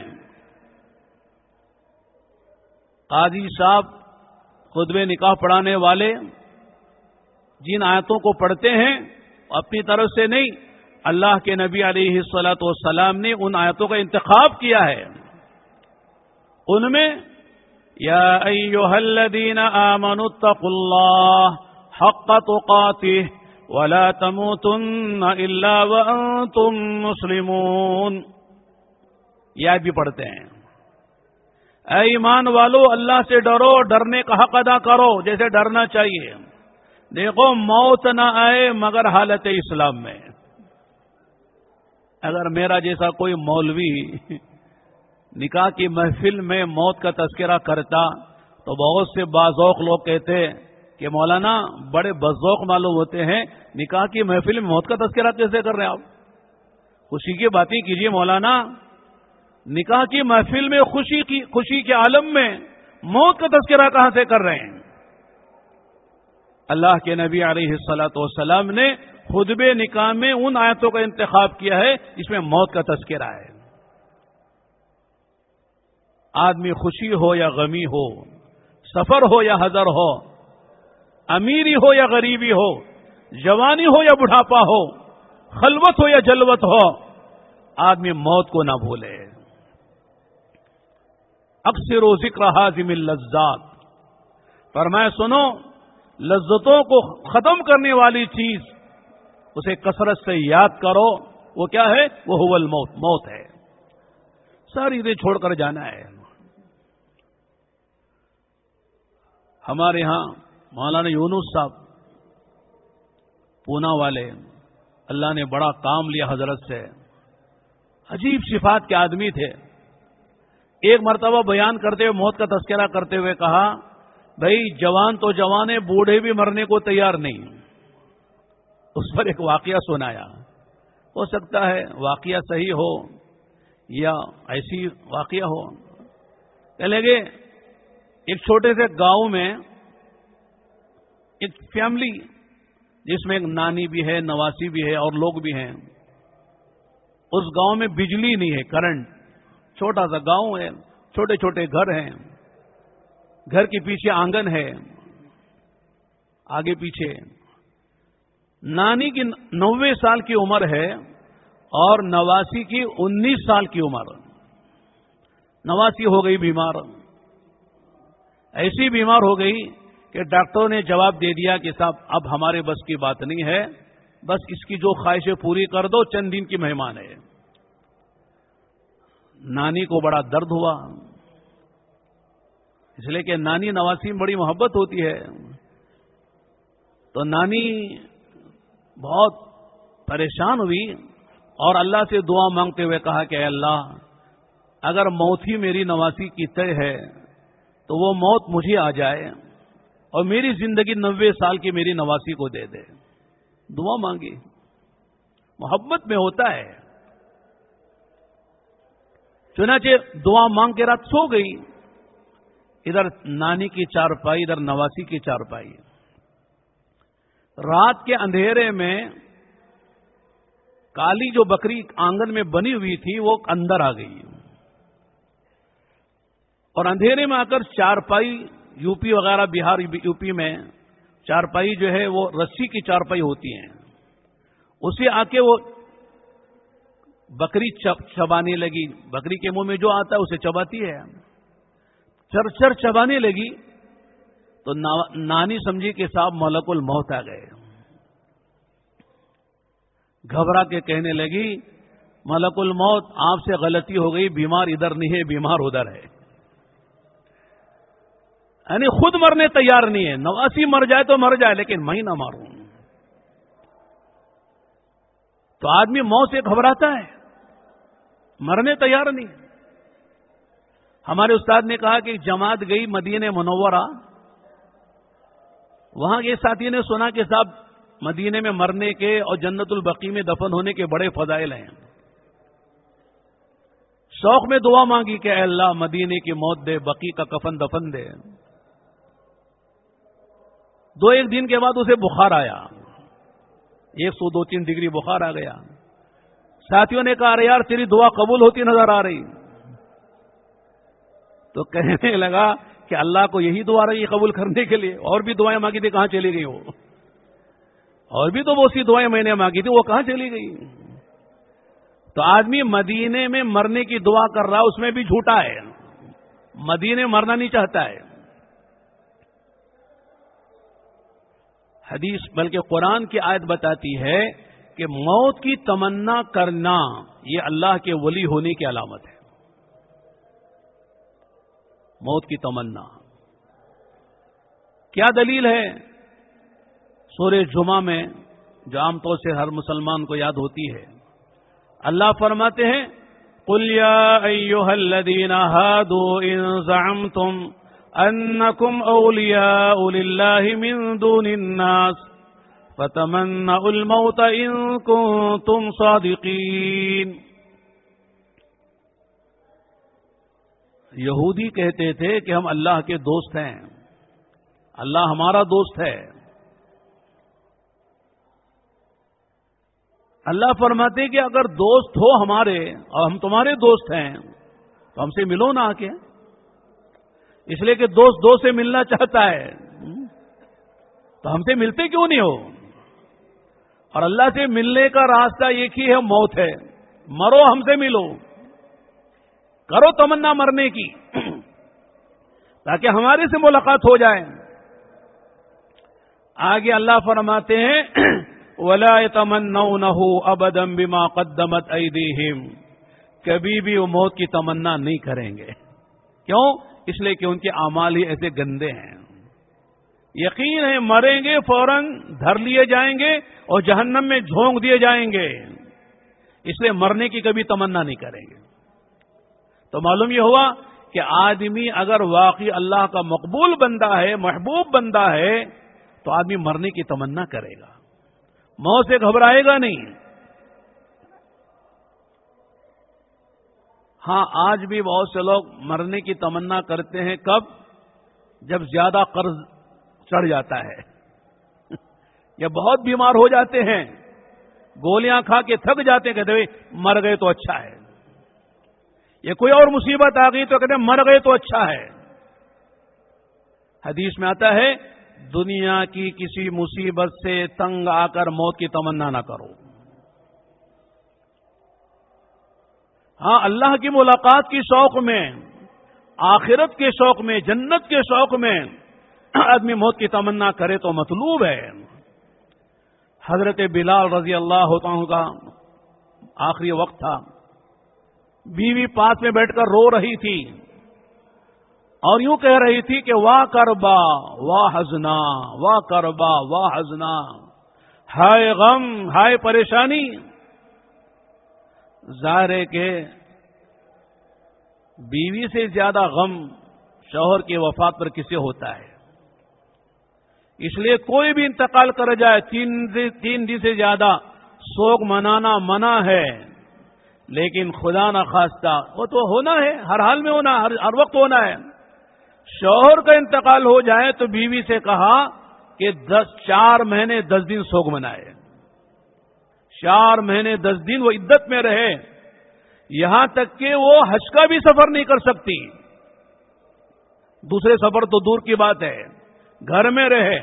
S2: قاضی صاحب خطب نکاح پڑھانے والے جن آیتوں کو پڑھتے ہیں، اپنی طرف سے نہیں، اللہ کے نبی علیہ السلاۃ والسلام نے ان آیتوں کا انتخاب کیا ہے۔ ان میں، یا الذین آمنوا اتقوا اللہ حق تقاته ولا تموتن الا وانتم مسلمون۔ یہ بھی پڑھتے ہیں۔ اے ایمان والو، اللہ سے ڈرو، ڈرنے کا حق ادا کرو، جیسے ڈرنا چاہیے۔ دیکھو، موت نہ آئے مگر حالت اسلام میں۔ اگر میرا جیسا کوئی مولوی نکاح کی محفل میں موت کا تذکرہ کرتا تو بہت سے بازوق لوگ کہتے کہ مولانا بڑے بذوق معلوم ہوتے ہیں، نکاح کی محفل میں موت کا تذکرہ کیسے کر رہے ہیں آپ؟ خوشی کی باتیں کیجیے مولانا۔ نکاح کی محفل میں خوشی کی، خوشی کے عالم میں موت کا تذکرہ کہاں سے کر رہے ہیں؟ اللہ کے نبی علیہ السلاۃ والسلام نے خطب نکاح میں ان آیتوں کا انتخاب کیا ہے جس میں موت کا تذکرہ ہے۔ آدمی خوشی ہو یا غمی ہو، سفر ہو یا حضر ہو، امیری ہو یا غریبی ہو، جوانی ہو یا بڑھاپا ہو، خلوت ہو یا جلوت ہو، آدمی موت کو نہ بھولے۔ اکثر و ذکر حاضم اللذات۔ پر میں سنو، لذتوں کو ختم کرنے والی چیز، اسے کثرت سے یاد کرو، وہ کیا ہے؟ وہ حول موت موت ہے۔ ساری دے چھوڑ کر جانا ہے۔ ہمارے ہاں مولانا یونس صاحب، پونا والے، اللہ نے بڑا کام لیا حضرت سے۔ عجیب صفات کے آدمی تھے۔ ایک مرتبہ بیان کرتے ہوئے، موت کا تذکرہ کرتے ہوئے کہا، بھائی، جوان تو جوان ہے بوڑھے بھی مرنے کو تیار نہیں۔ اس پر ایک واقعہ سنایا۔ ہو سکتا ہے واقعہ صحیح ہو یا ایسی واقعہ ہو۔ کہ لگے ایک چھوٹے سے گاؤں میں ایک فیملی جس میں ایک نانی بھی ہے، نواسی بھی ہے اور لوگ بھی ہیں۔ اس گاؤں میں بجلی نہیں ہے کرنٹ چھوٹا سا گاؤں ہے، چھوٹے چھوٹے گھر ہیں۔ گھر کے پیچھے آنگن ہے، آگے پیچھے۔ نانی کی نوے سال کی عمر ہے اور نواسی کی انیس سال کی عمر۔ نواسی ہو گئی بیمار۔ ایسی بیمار ہو گئی کہ ڈاکٹروں نے جواب دے دیا کہ صاحب، اب ہمارے بس کی بات نہیں ہے، بس اس کی جو خواہشیں پوری کر دو، چند دن کی مہمان ہے۔ نانی کو بڑا درد ہوا۔ اس لیے کہ نانی نواسی میں بڑی محبت ہوتی ہے۔ تو نانی بہت پریشان ہوئی اور اللہ سے دعا مانگتے ہوئے کہا کہ اے اللہ، اگر موت ہی میری نواسی کی طے ہے تو وہ موت مجھے آ جائے اور میری زندگی نوے سال کی میری نواسی کو دے دے۔ دعا مانگی۔ محبت میں ہوتا ہے۔ چنانچہ دعا مانگ کے رات سو گئی۔ ادھر نانی کی چار پائی ادھر نواسی کی چار پائی رات کے اندھیرے میں کالی جو بکری آنگن میں بنی ہوئی تھی، وہ اندر آ گئی۔ اور اندھیرے میں آ کر چار پائی یو پی وغیرہ بہار یو پی میں چار پائی جو ہے وہ رسی کی چار پائی ہوتی ہیں۔ اسے آ کے وہ بکری چبانے لگی۔ بکری کے منہ میں جو آتا ہے اسے چباتی ہے۔ چر چر چبانے لگی۔ تو نانی سمجھی کہ صاحب ملک الموت آ گئے۔ گھبرا کے کہنے لگی، ملک الموت آپ سے غلطی ہو گئی، بیمار ادھر نہیں ہے، بیمار ادھر ہے۔ یعنی خود مرنے تیار نہیں ہے۔ نواسی مر جائے تو مر جائے، لیکن میں نہ ماروں۔ تو آدمی موت سے گھبراتا ہے۔ مرنے تیار نہیں ہمارے استاد نے کہا کہ جماعت گئی مدینہ منورہ۔ وہاں کے ساتھی نے سنا کہ صاحب مدینے میں مرنے کے اور جنت البقی میں دفن ہونے کے بڑے فضائل ہیں۔ شوق میں دعا مانگی کہ اے اللہ مدینے کی موت دے، بقی کا کفن دفن دے۔ دو ایک دن کے بعد اسے بخار آیا۔ ایک سو دو تین ڈگری بخار آ گیا۔ ساتھیوں نے کہا یار، تیری دعا قبول ہوتی نظر آ رہی۔ تو کہنے لگا کہ اللہ کو یہی دعا رہی قبول کرنے کے لیے۔ اور بھی دعائیں مانگی تھی، کہاں چلی گئی وہ؟ اور بھی تو وہ سی دعائیں میں نے مانگی تھی، وہ کہاں چلی گئی؟ تو آدمی مدینے میں مرنے کی دعا کر رہا، اس میں بھی جھوٹا ہے۔ مدینے مرنا نہیں چاہتا ہے۔ حدیث، بلکہ قرآن کی آیت بتاتی ہے کہ موت کی تمنا کرنا یہ اللہ کے ولی ہونے کی علامت ہے۔ موت کی تمنا۔ کیا دلیل ہے؟ سورہ جمعہ میں جو عام طور سے ہر مسلمان کو یاد ہوتی ہے۔ اللہ فرماتے ہیں کلیا الذین هادوا ان زعمتم انکم اولیاء للہ من دون الناس فتمنعوا الموت ان کنتم صادقین یہودی کہتے تھے کہ ہم اللہ کے دوست ہیں۔ اللہ ہمارا دوست ہے۔ اللہ فرماتے کہ اگر دوست ہو ہمارے اور ہم تمہارے دوست ہیں تو ہم سے ملو نہ آ کے۔ اس لیے کہ دوست دوست سے ملنا چاہتا ہے۔ تو ہم سے ملتے کیوں نہیں ہو؟ اور اللہ سے ملنے کا راستہ ایک ہی ہے، موت ہے۔ مرو ہم سے ملو۔ کرو تمنا مرنے کی۔ تاکہ ہمارے سے ملاقات ہو جائے۔ آگے اللہ فرماتے ہیں، ولا تمنا نہ ابدم بما قدمت ایدیہم کبھی بھی وہ موت کی تمنا نہیں کریں گے۔ کیوں؟ اس لیے کہ ان کے اعمال ہی ایسے گندے ہیں۔ یقین ہے مریں گے فوراً، دھر لیے جائیں گے اور جہنم میں جھونک دیے جائیں گے۔ اس لیے مرنے کی کبھی تمنا نہیں کریں گے۔ تو معلوم یہ ہوا کہ آدمی اگر واقعی اللہ کا مقبول بندہ ہے، محبوب بندہ ہے، تو آدمی مرنے کی تمنا کرے گا۔ موت سے گھبرائے گا نہیں۔ ہاں آج بھی بہت سے لوگ مرنے کی تمنا کرتے ہیں۔ کب؟ جب زیادہ قرض چڑھ جاتا ہے۔ یا بہت بیمار ہو جاتے ہیں۔ گولیاں کھا کے تھک جاتے ہیں، کہتے مر گئے تو اچھا ہے۔ یہ کوئی اور مصیبت آ گئی تو کہتے ہیں، مر گئے تو اچھا ہے۔ حدیث میں آتا ہے، دنیا کی کسی مصیبت سے تنگ آ کر موت کی تمنا نہ کرو۔ ہاں اللہ کی ملاقات کی شوق میں، آخرت کے شوق میں، جنت کے شوق میں آدمی موت کی تمنا کرے تو مطلوب ہے۔ حضرت بلال رضی اللہ ہوتا ہوں کا آخری وقت تھا۔ بیوی پاس میں بیٹھ کر رو رہی تھی۔ اور یوں کہہ رہی تھی کہ واہ کربا واہ ہزنا واہ کربا واہ ہزنا ہائے غم، ہائے پریشانی۔ ظاہر ہے کہ بیوی سے زیادہ غم شوہر کے وفات پر کسے ہوتا ہے۔ اس لیے کوئی بھی انتقال کر جائے، تین تین دن سے زیادہ سوگ منانا منع ہے۔ لیکن خدا نہ خواستہ، وہ تو ہونا ہے، ہر حال میں ہونا، ہر ہر وقت ہونا ہے۔ شوہر کا انتقال ہو جائے تو بیوی سے کہا کہ دس، چار مہینے دس دن سوگ منائے۔ چار مہینے، دس دن وہ عدت میں رہے، یہاں تک کہ وہ حج کا بھی سفر نہیں کر سکتی۔ دوسرے سفر تو دور کی بات ہے، گھر میں رہے،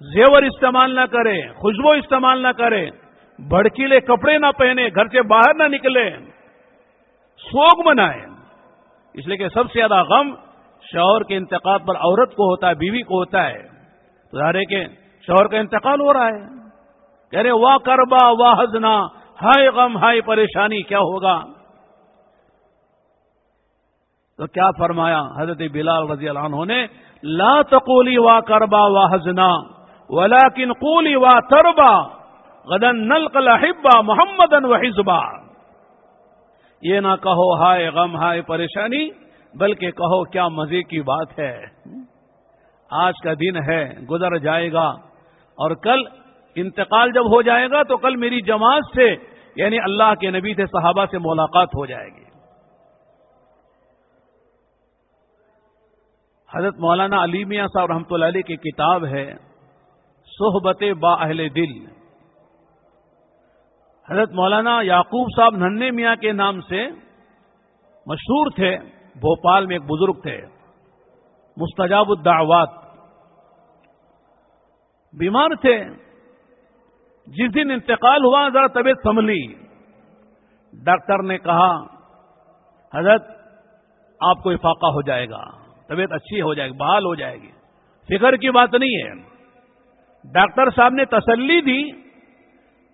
S2: زیور استعمال نہ کرے، خوشبو استعمال نہ کرے، بھڑکیلے کپڑے نہ پہنے، گھر سے باہر نہ نکلے، سوگ منائے۔ اس لیے کہ سب سے زیادہ غم شوہر کے انتقال پر، عورت کو ہوتا ہے، بیوی کو ہوتا ہے۔ تو ظاہر ہے کہ شوہر کا انتقال ہو رہا ہے۔ کہہ رہے واہ کربا، واہ ہزنا ہائے غم، ہائے پریشانی، کیا ہوگا؟ تو کیا فرمایا حضرت بلال رضی اللہ عنہ نے؟ لا تقولی وا کربا وا ہزنا ولیکن قولی وا تربا، غدن نلقل حبا محمد و حزبا۔ یہ نہ کہو ہائے غم، ہائے پریشانی، بلکہ کہو کیا مزے کی بات ہے۔ آج کا دن ہے، گزر جائے گا۔ اور کل انتقال جب ہو جائے گا تو کل میری جماعت سے یعنی اللہ کے نبی سے، صحابہ سے ملاقات ہو جائے گی۔ حضرت مولانا علی میاں صاحب رحمۃ اللہ علیہ کی کتاب ہے، صحبت با اہل دل۔ حضرت مولانا یعقوب صاحب ننے میاں کے نام سے مشہور تھے، بھوپال میں ایک بزرگ تھے، مستجاب الدعوات۔ بیمار تھے۔ جس دن انتقال ہوا، ذرا طبیعت سنبھلی ڈاکٹر نے کہا، حضرت، آپ کو افاقہ ہو جائے گا، طبیعت اچھی ہو جائے گی، بحال ہو جائے گی۔ فکر کی بات نہیں ہے۔ ڈاکٹر صاحب نے تسلی دی۔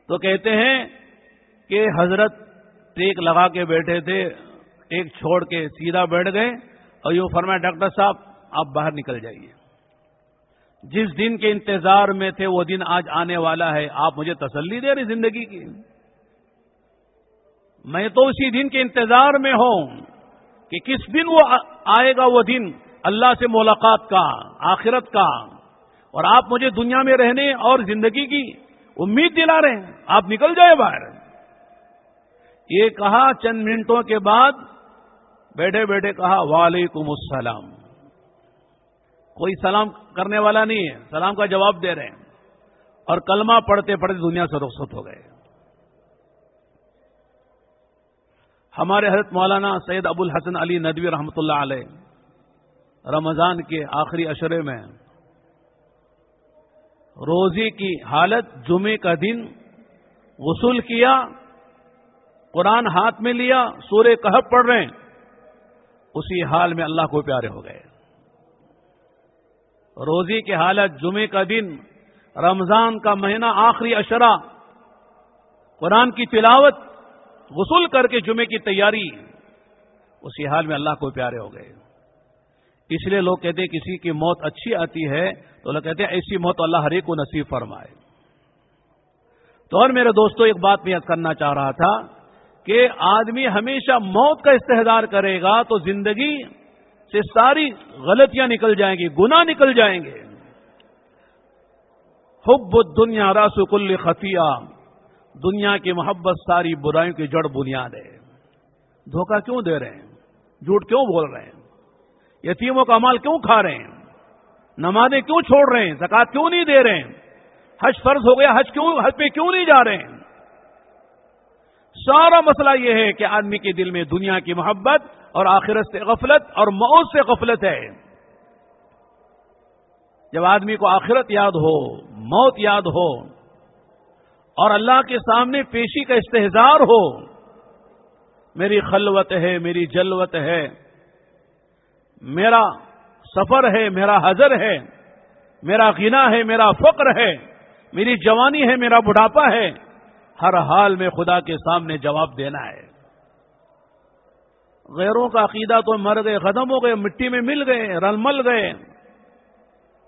S2: تو کہتے ہیں کہ حضرت ٹیک لگا کے بیٹھے تھے، ایک چھوڑ کے سیدھا بیٹھ گئے اور یوں فرمایا، ڈاکٹر صاحب، آپ باہر نکل جائیے۔ جس دن کے انتظار میں تھے وہ دن آج آنے والا ہے، آپ مجھے تسلی دے رہے زندگی کی۔ میں تو اسی دن کے انتظار میں ہوں کہ کس دن وہ آئے گا وہ دن، اللہ سے ملاقات کا، آخرت کا۔ اور آپ مجھے دنیا میں رہنے اور زندگی کی امید دلا رہے ہیں۔ آپ نکل جائے باہر۔ یہ کہا چند منٹوں کے بعد بیٹھے بیٹھے کہا، وعلیکم السلام۔ کوئی سلام کرنے والا نہیں ہے۔ سلام کا جواب دے رہے ہیں۔ اور کلمہ پڑھتے پڑھتے دنیا سے رخصت ہو گئے۔ ہمارے حضرت مولانا سید ابو الحسن علی ندوی رحمۃ اللہ علیہ رمضان کے آخری اشرے میں روزی کی حالت جمعے کا دن غسل کیا، قرآن ہاتھ میں لیا، سورہ کہب پڑھ رہے ہیں۔ اسی حال میں اللہ کو پیارے ہو گئے۔ روزی کی حالت جمعے کا دن، رمضان کا مہینہ آخری اشرا قرآن کی تلاوت، غسل کر کے جمعے کی تیاری، اسی حال میں اللہ کو پیارے ہو گئے۔ اس لیے لوگ کہتے ہیں کسی کی موت اچھی آتی ہے، تو لوگ کہتے ہیں ایسی موت اللہ ہر ایک کو نصیب فرمائے۔ تو اور میرے دوستوں ایک بات میں یاد کرنا چاہ رہا تھا کہ آدمی ہمیشہ موت کا استحدار کرے گا تو زندگی سے ساری غلطیاں نکل جائیں گی گنا نکل جائیں گے۔ حب دنیا راس کل خفیہ دنیا کی محبت ساری برائیوں کی جڑ بنیاد ہے۔ دھوکہ کیوں دے رہے ہیں؟ جھوٹ کیوں بول رہے ہیں؟ یتیموں کا مال کیوں کھا رہے ہیں؟ نمازیں کیوں چھوڑ رہے ہیں؟ زکات کیوں نہیں دے رہے ہیں؟ حج فرض ہو گیا، حج کیوں، حج پہ کیوں نہیں جا رہے ہیں؟ سارا مسئلہ یہ ہے کہ آدمی کے دل میں دنیا کی محبت اور آخرت سے غفلت اور موت سے غفلت ہے۔ جب آدمی کو آخرت یاد ہو، موت یاد ہو، اور اللہ کے سامنے پیشی کا استحظار ہو، میری خلوت ہے، میری جلوت ہے، میرا سفر ہے، میرا حضر ہے، میرا غنا ہے، میرا فقر ہے، میری جوانی ہے، میرا بڑھاپا ہے، ہر حال میں خدا کے سامنے جواب دینا ہے۔ غیروں کا عقیدہ تو مر گئے، ختم ہو گئے، مٹی میں مل گئے، رل مل گئے۔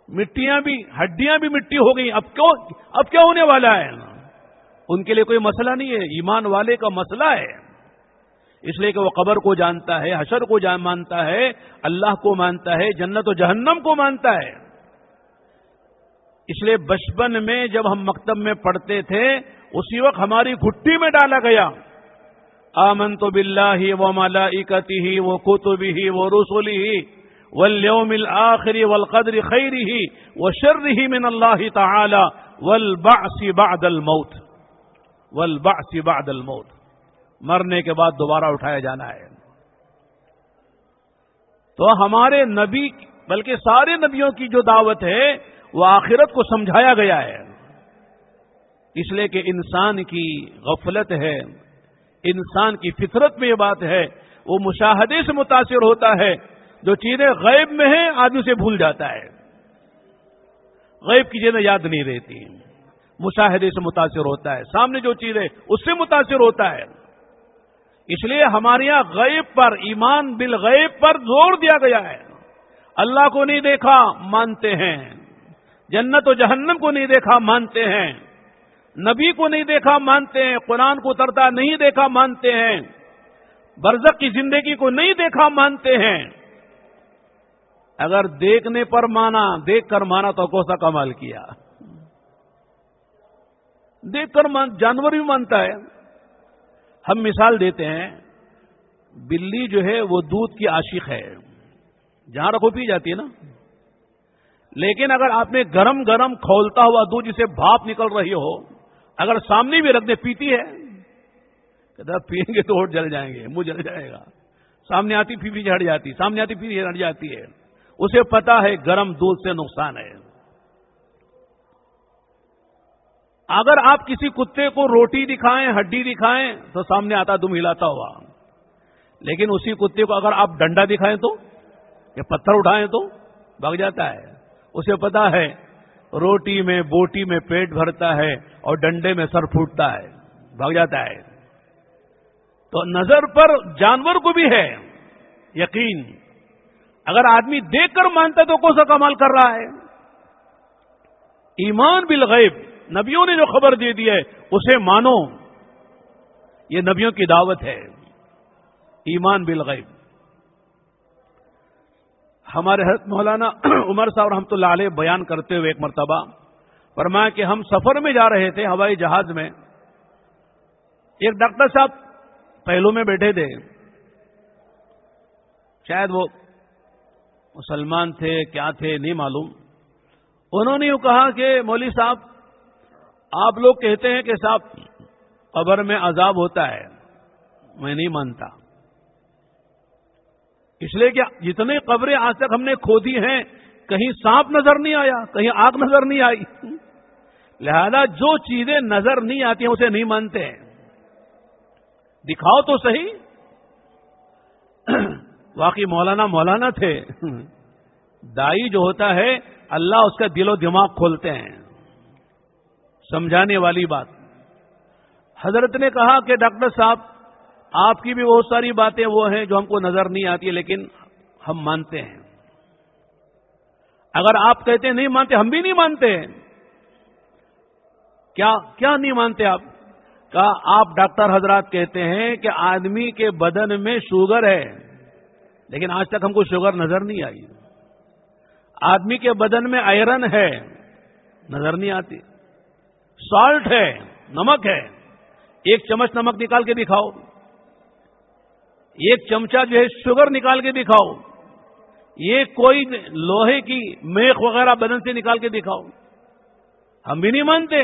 S2: مٹیاں بھی، ہڈیاں بھی مٹی ہو گئی اب کیوں، اب کیا ہونے والا ہے؟ ان کے لیے کوئی مسئلہ نہیں ہے۔ ایمان والے کا مسئلہ ہے۔ اس لیے کہ وہ قبر کو جانتا ہے، حشر کو جان مانتا ہے، اللہ کو مانتا ہے، جنت و جہنم کو مانتا ہے۔ اس لیے بچپن میں جب ہم مکتب میں پڑھتے تھے، اسی وقت ہماری گھٹی میں ڈالا گیا۔ آمن تو بلّہ ہی وہ مالا ہی وہ کتبی ہی وہ رسولی ہی آخری خیری ہی وہ من اللہ تعالی ول باسی بادل موت ول باسی بادل موت مرنے کے بعد دوبارہ اٹھایا جانا ہے۔ تو ہمارے نبی، بلکہ سارے نبیوں کی جو دعوت ہے، وہ آخرت کو سمجھایا گیا ہے۔ اس لیے کہ انسان کی غفلت ہے۔ انسان کی فطرت میں یہ بات ہے، وہ مشاہدے سے متاثر ہوتا ہے۔ جو چیزیں غیب میں ہیں، آدمی اسے بھول جاتا ہے۔ غیب کی چیزیں یاد نہیں رہتی۔ مشاہدے سے متاثر ہوتا ہے۔ سامنے جو چیز ہے اس سے متاثر ہوتا ہے۔ اس لیے ہمارے یہاں غیب پر، ایمان بالغیب پر زور دیا گیا ہے۔ اللہ کو نہیں دیکھا، مانتے ہیں۔ جنت و جہنم کو نہیں دیکھا، مانتے ہیں۔ نبی کو نہیں دیکھا مانتے ہیں، قرآن کو اترتا نہیں دیکھا مانتے ہیں برزق کی زندگی کو نہیں دیکھا مانتے ہیں۔ اگر دیکھنے پر مانا، دیکھ کر مانا تو کوسا کمال کیا۔ دیکھ کر مان، جانور بھی مانتا ہے۔ ہم مثال دیتے ہیں، بلی جو ہے وہ دودھ کی عاشق ہے۔ جہاں رکھو پی جاتی ہے نا۔ لیکن اگر آپ نے گرم گرم کھولتا ہوا دودھ جسے بھاپ نکل رہی ہو اگر سامنے بھی رکھ دے پیتی ہے پیئیں گے تو ہوٹ جل جائیں گے، منہ جل جائے گا۔ سامنے آتی پھر بھی ہٹ جاتی سامنے آتی پھر ہٹ جاتی ہے۔ اسے پتا ہے گرم دودھ سے نقصان ہے۔ اگر آپ کسی کتے کو روٹی دکھائیں، ہڈی دکھائیں، تو سامنے آتا دم ہلاتا ہوا۔ لیکن اسی کتے کو اگر آپ ڈنڈا دکھائیں تو، یا پتھر اٹھائیں تو بھگ جاتا ہے۔ اسے پتا ہے روٹی میں بوٹی میں پیٹ بھرتا ہے اور ڈنڈے میں سر پھوٹتا ہے بھگ جاتا ہے۔ تو نظر پر جانور کو بھی ہے، یقین۔ اگر آدمی دیکھ کر مانتا تو کون سا کمال کر رہا ہے؟ ایمان بالغیب، نبیوں نے جو خبر دے دی ہے، اسے مانو۔ یہ نبیوں کی دعوت ہے، ایمان بالغیب۔ ہمارے حضرت مولانا عمر صاحب رحمۃ اللہ علیہ بیان کرتے ہوئے ایک مرتبہ فرمایا کہ ہم سفر میں جا رہے تھے ہوائی جہاز میں۔ ایک ڈاکٹر صاحب پہلو میں بیٹھے تھے۔ شاید وہ مسلمان تھے، کیا تھے نہیں معلوم۔ انہوں نے یوں کہا کہ مولوی صاحب، آپ لوگ کہتے ہیں کہ صاحب، قبر میں عذاب ہوتا ہے۔ میں نہیں مانتا۔ اس لیے کہ جتنے قبریں آج تک ہم نے کھودی ہیں، کہیں سانپ نظر نہیں آیا، کہیں آگ نظر نہیں آئی۔ لہذا جو چیزیں نظر نہیں آتی ہیں، اسے نہیں مانتے ہیں۔ دکھاؤ تو صحیح۔ واقعی مولانا مولانا تھے۔ دائی جو ہوتا ہے، اللہ اس کا دل و دماغ کھولتے ہیں۔ سمجھانے والی بات۔ حضرت نے کہا کہ ڈاکٹر صاحب آپ کی بھی بہت ساری باتیں وہ ہیں جو ہم کو نظر نہیں آتی لیکن ہم مانتے ہیں۔ اگر آپ کہتے ہیں نہیں مانتے، ہم بھی نہیں مانتے کیا کیا نہیں مانتے آپ؟ کہا، آپ ڈاکٹر حضرات کہتے ہیں کہ آدمی کے بدن میں شوگر ہے، لیکن آج تک ہم کو شوگر نظر نہیں آئی۔ آدمی کے بدن میں آئرن ہے، نظر نہیں آتی۔ سالٹ ہے، نمک ہے۔ ایک چمچ نمک نکال کے دکھاؤ ایک چمچہ جو ہے شوگر نکال کے دکھاؤ یہ کوئی لوہے کی میخ وغیرہ بدن سے نکال کے دکھاؤ ہم بھی نہیں مانتے۔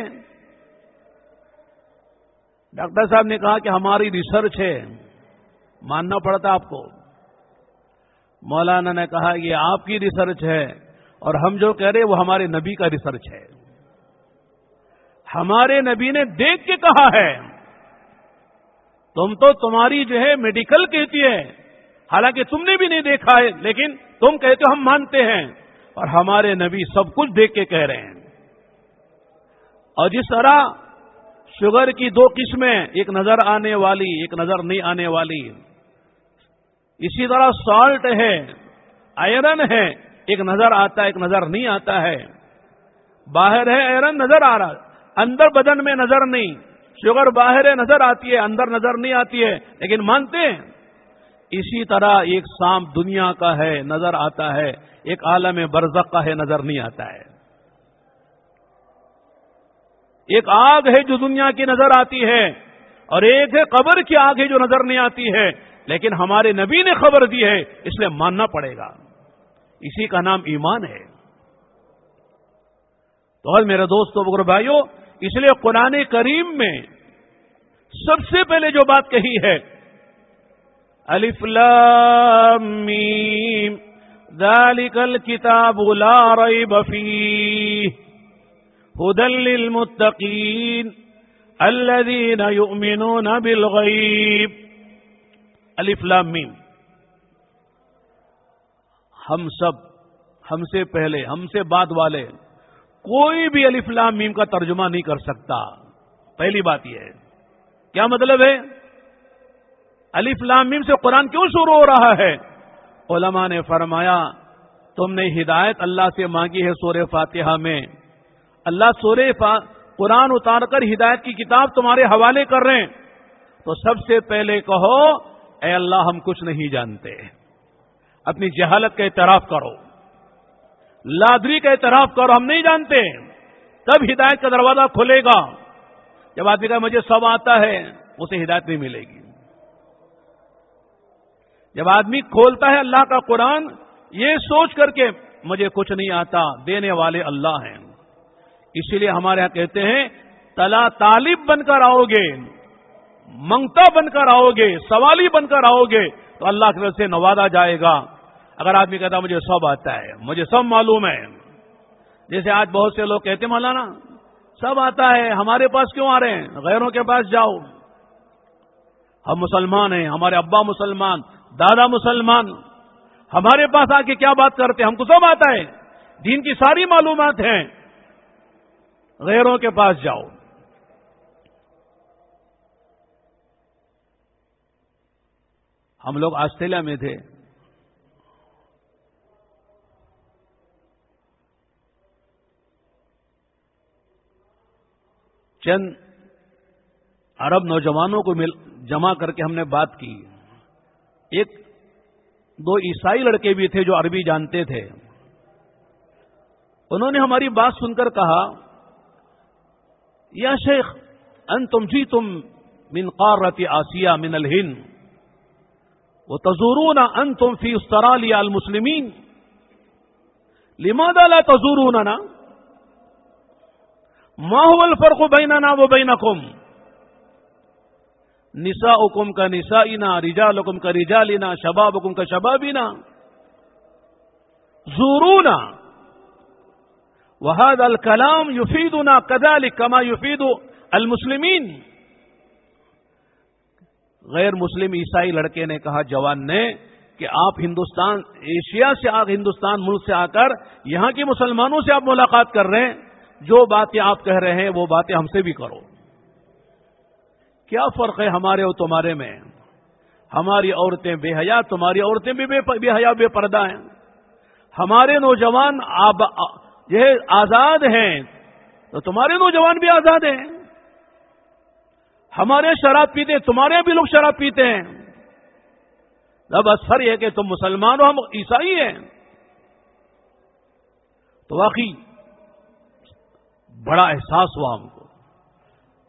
S2: ڈاکٹر صاحب نے کہا کہ ہماری ریسرچ ہے، ماننا پڑتا آپ کو۔ مولانا نے کہا، یہ آپ کی ریسرچ ہے اور ہم جو کہہ رہے وہ ہمارے نبی کا ریسرچ ہے۔ ہمارے نبی نے دیکھ کے کہا ہے۔ تم تو تمہاری جو ہے میڈیکل کہتی ہے حالانکہ تم نے بھی نہیں دیکھا ہے، لیکن تم کہتے ہو ہم مانتے ہیں۔ اور ہمارے نبی سب کچھ دیکھ کے کہہ رہے ہیں۔ اور جس طرح شوگر کی دو قسمیں، ایک نظر آنے والی، ایک نظر نہیں آنے والی۔ اسی طرح سالٹ ہے، آئرن ہے، ایک نظر آتا ہے، ایک نظر نہیں آتا ہے۔ باہر ہے، آئرن نظر آ رہا اندر بدن میں نظر نہیں۔ شوگر باہر نظر آتی ہے، اندر نظر نہیں آتی ہے، لیکن مانتے ہیں۔ اسی طرح ایک سام دنیا کا ہے، نظر آتا ہے۔ ایک عالم برزق کا ہے، نظر نہیں آتا ہے۔ ایک آگ ہے جو دنیا کی نظر آتی ہے، اور ایک ہے قبر کی آگ ہے جو نظر نہیں آتی ہے۔ لیکن ہمارے نبی نے خبر دی ہے، اس لیے ماننا پڑے گا۔ اسی کا نام ایمان ہے۔ تو میرے دوستوں بگر بھائیوں اس لیے قرآن کریم میں سب سے پہلے جو بات کہی ہے، الف میم، ذالک الکتاب لا ریب فیہ هدى للمتقین الذين يؤمنون بالغیب۔ الف لام میم۔ ہم سب، ہم سے پہلے، ہم سے بعد والے کوئی بھی علی فلام میم کا ترجمہ نہیں کر سکتا۔ پہلی بات یہ ہے۔ کیا مطلب ہے؟ علی فلام میم سے قرآن کیوں شروع ہو رہا ہے؟ علماء نے فرمایا، تم نے ہدایت اللہ سے مانگی ہے سورہ فاتحہ میں۔ اللہ سورہ قرآن اتار کر ہدایت کی کتاب تمہارے حوالے کر رہے ہیں۔ تو سب سے پہلے کہو، اے اللہ ہم کچھ نہیں جانتے۔ اپنی جہالت کا اعتراف کرو۔ لادری کا اعتراف کرو، ہم نہیں جانتے۔ تب ہدایت کا دروازہ کھلے گا۔ جب آدمی کا مجھے سب آتا ہے، اسے ہدایت نہیں ملے گی۔ جب آدمی کھولتا ہے اللہ کا قرآن، یہ سوچ کر کے، مجھے کچھ نہیں آتا، دینے والے اللہ ہیں۔ اسی لیے ہمارے یہاں کہتے ہیں، تلا طالب بن کر آؤ گے، منگتا بن کر آؤ گے، سوالی بن کر آؤ گے، تو اللہ کی طرف سے نوازا جائے گا۔ اگر آدمی کہتا مجھے سب آتا ہے، مجھے سب معلوم ہے۔ جیسے آج بہت سے لوگ کہتے مولانا، سب آتا ہے، ہمارے پاس کیوں آ رہے ہیں؟ غیروں کے پاس جاؤ۔ ہم مسلمان ہیں، ہمارے ابا مسلمان، دادا مسلمان، ہمارے پاس آ کے کیا بات کرتے ہم کو سب آتا ہے۔ دین کی ساری معلومات ہیں۔ غیروں کے پاس جاؤ۔ ہم لوگ آسٹریلیا میں تھے۔ چند عرب نوجوانوں کو مل جمع کر کے ہم نے بات کی۔ ایک دو عیسائی لڑکے بھی تھے جو عربی جانتے تھے۔ انہوں نے ہماری بات سن کر کہا، یا شیخ ان تم جی تم من قارت آسیہ من الہند وہ تزورون ان تم فی استرالیا المسلمین۔ لماذا لا تزورون نا ما هو الفرق بیننا و بینکم نسا حکم کا نسا انا رجال حکم کا رجالنا شباب حکم کا شبابینا زورونا. وحد الکلام یفیدنا کذالک کما یفید المسلمین غیر مسلم عیسائی لڑکے نے کہا، جوان نے، کہ آپ ہندوستان، ایشیا سے آ، ہندوستان ملک سے آ کر یہاں کے مسلمانوں سے آپ ملاقات کر رہے ہیں۔ جو باتیں آپ کہہ رہے ہیں وہ باتیں ہم سے بھی کرو۔ کیا فرق ہے ہمارے اور تمہارے میں؟ ہماری عورتیں بے حیا، تمہاری عورتیں بھی بے حیا، بے پردہ ہیں۔ ہمارے نوجوان یہ آزاد ہیں، تو تمہارے نوجوان بھی آزاد ہیں۔ ہمارے شراب پیتے تمہارے بھی لوگ شراب پیتے ہیں۔ اب اثر یہ کہ تم مسلمان ہو، ہم عیسائی ہیں۔ تو واقعی بڑا احساس ہوا ہم کو۔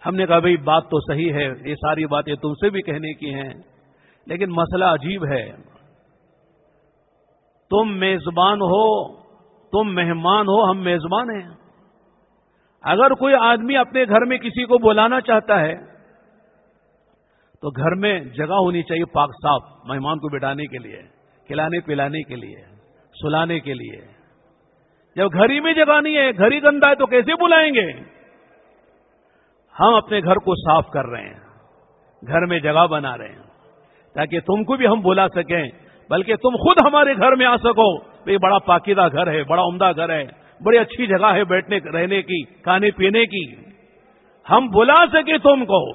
S2: ہم نے کہا، بھائی، بات تو صحیح ہے، یہ ساری باتیں تم سے بھی کہنے کی ہیں، لیکن مسئلہ عجیب ہے۔ تم میزبان ہو، تم مہمان ہو، ہم میزبان ہیں۔ اگر کوئی آدمی اپنے گھر میں کسی کو بلانا چاہتا ہے، تو گھر میں جگہ ہونی چاہیے پاک، صاف، مہمان کو بٹھانے کے لیے، کھلانے پلانے کے لیے، سلانے کے لیے۔ جب گھر ہی میں جگہ نہیں ہے، گھر ہی گندا ہے تو کیسے بلائیں گے؟ ہم اپنے گھر کو صاف کر رہے ہیں، گھر میں جگہ بنا رہے ہیں۔ تاکہ تم کو بھی ہم بلا سکیں، بلکہ تم خود ہمارے گھر میں آ سکو۔ یہ بڑا پاکیدہ گھر ہے، بڑا عمدہ گھر ہے، بڑی اچھی جگہ ہے بیٹھنے، رہنے کی، کھانے پینے کی۔ ہم بلا سکے تم کو۔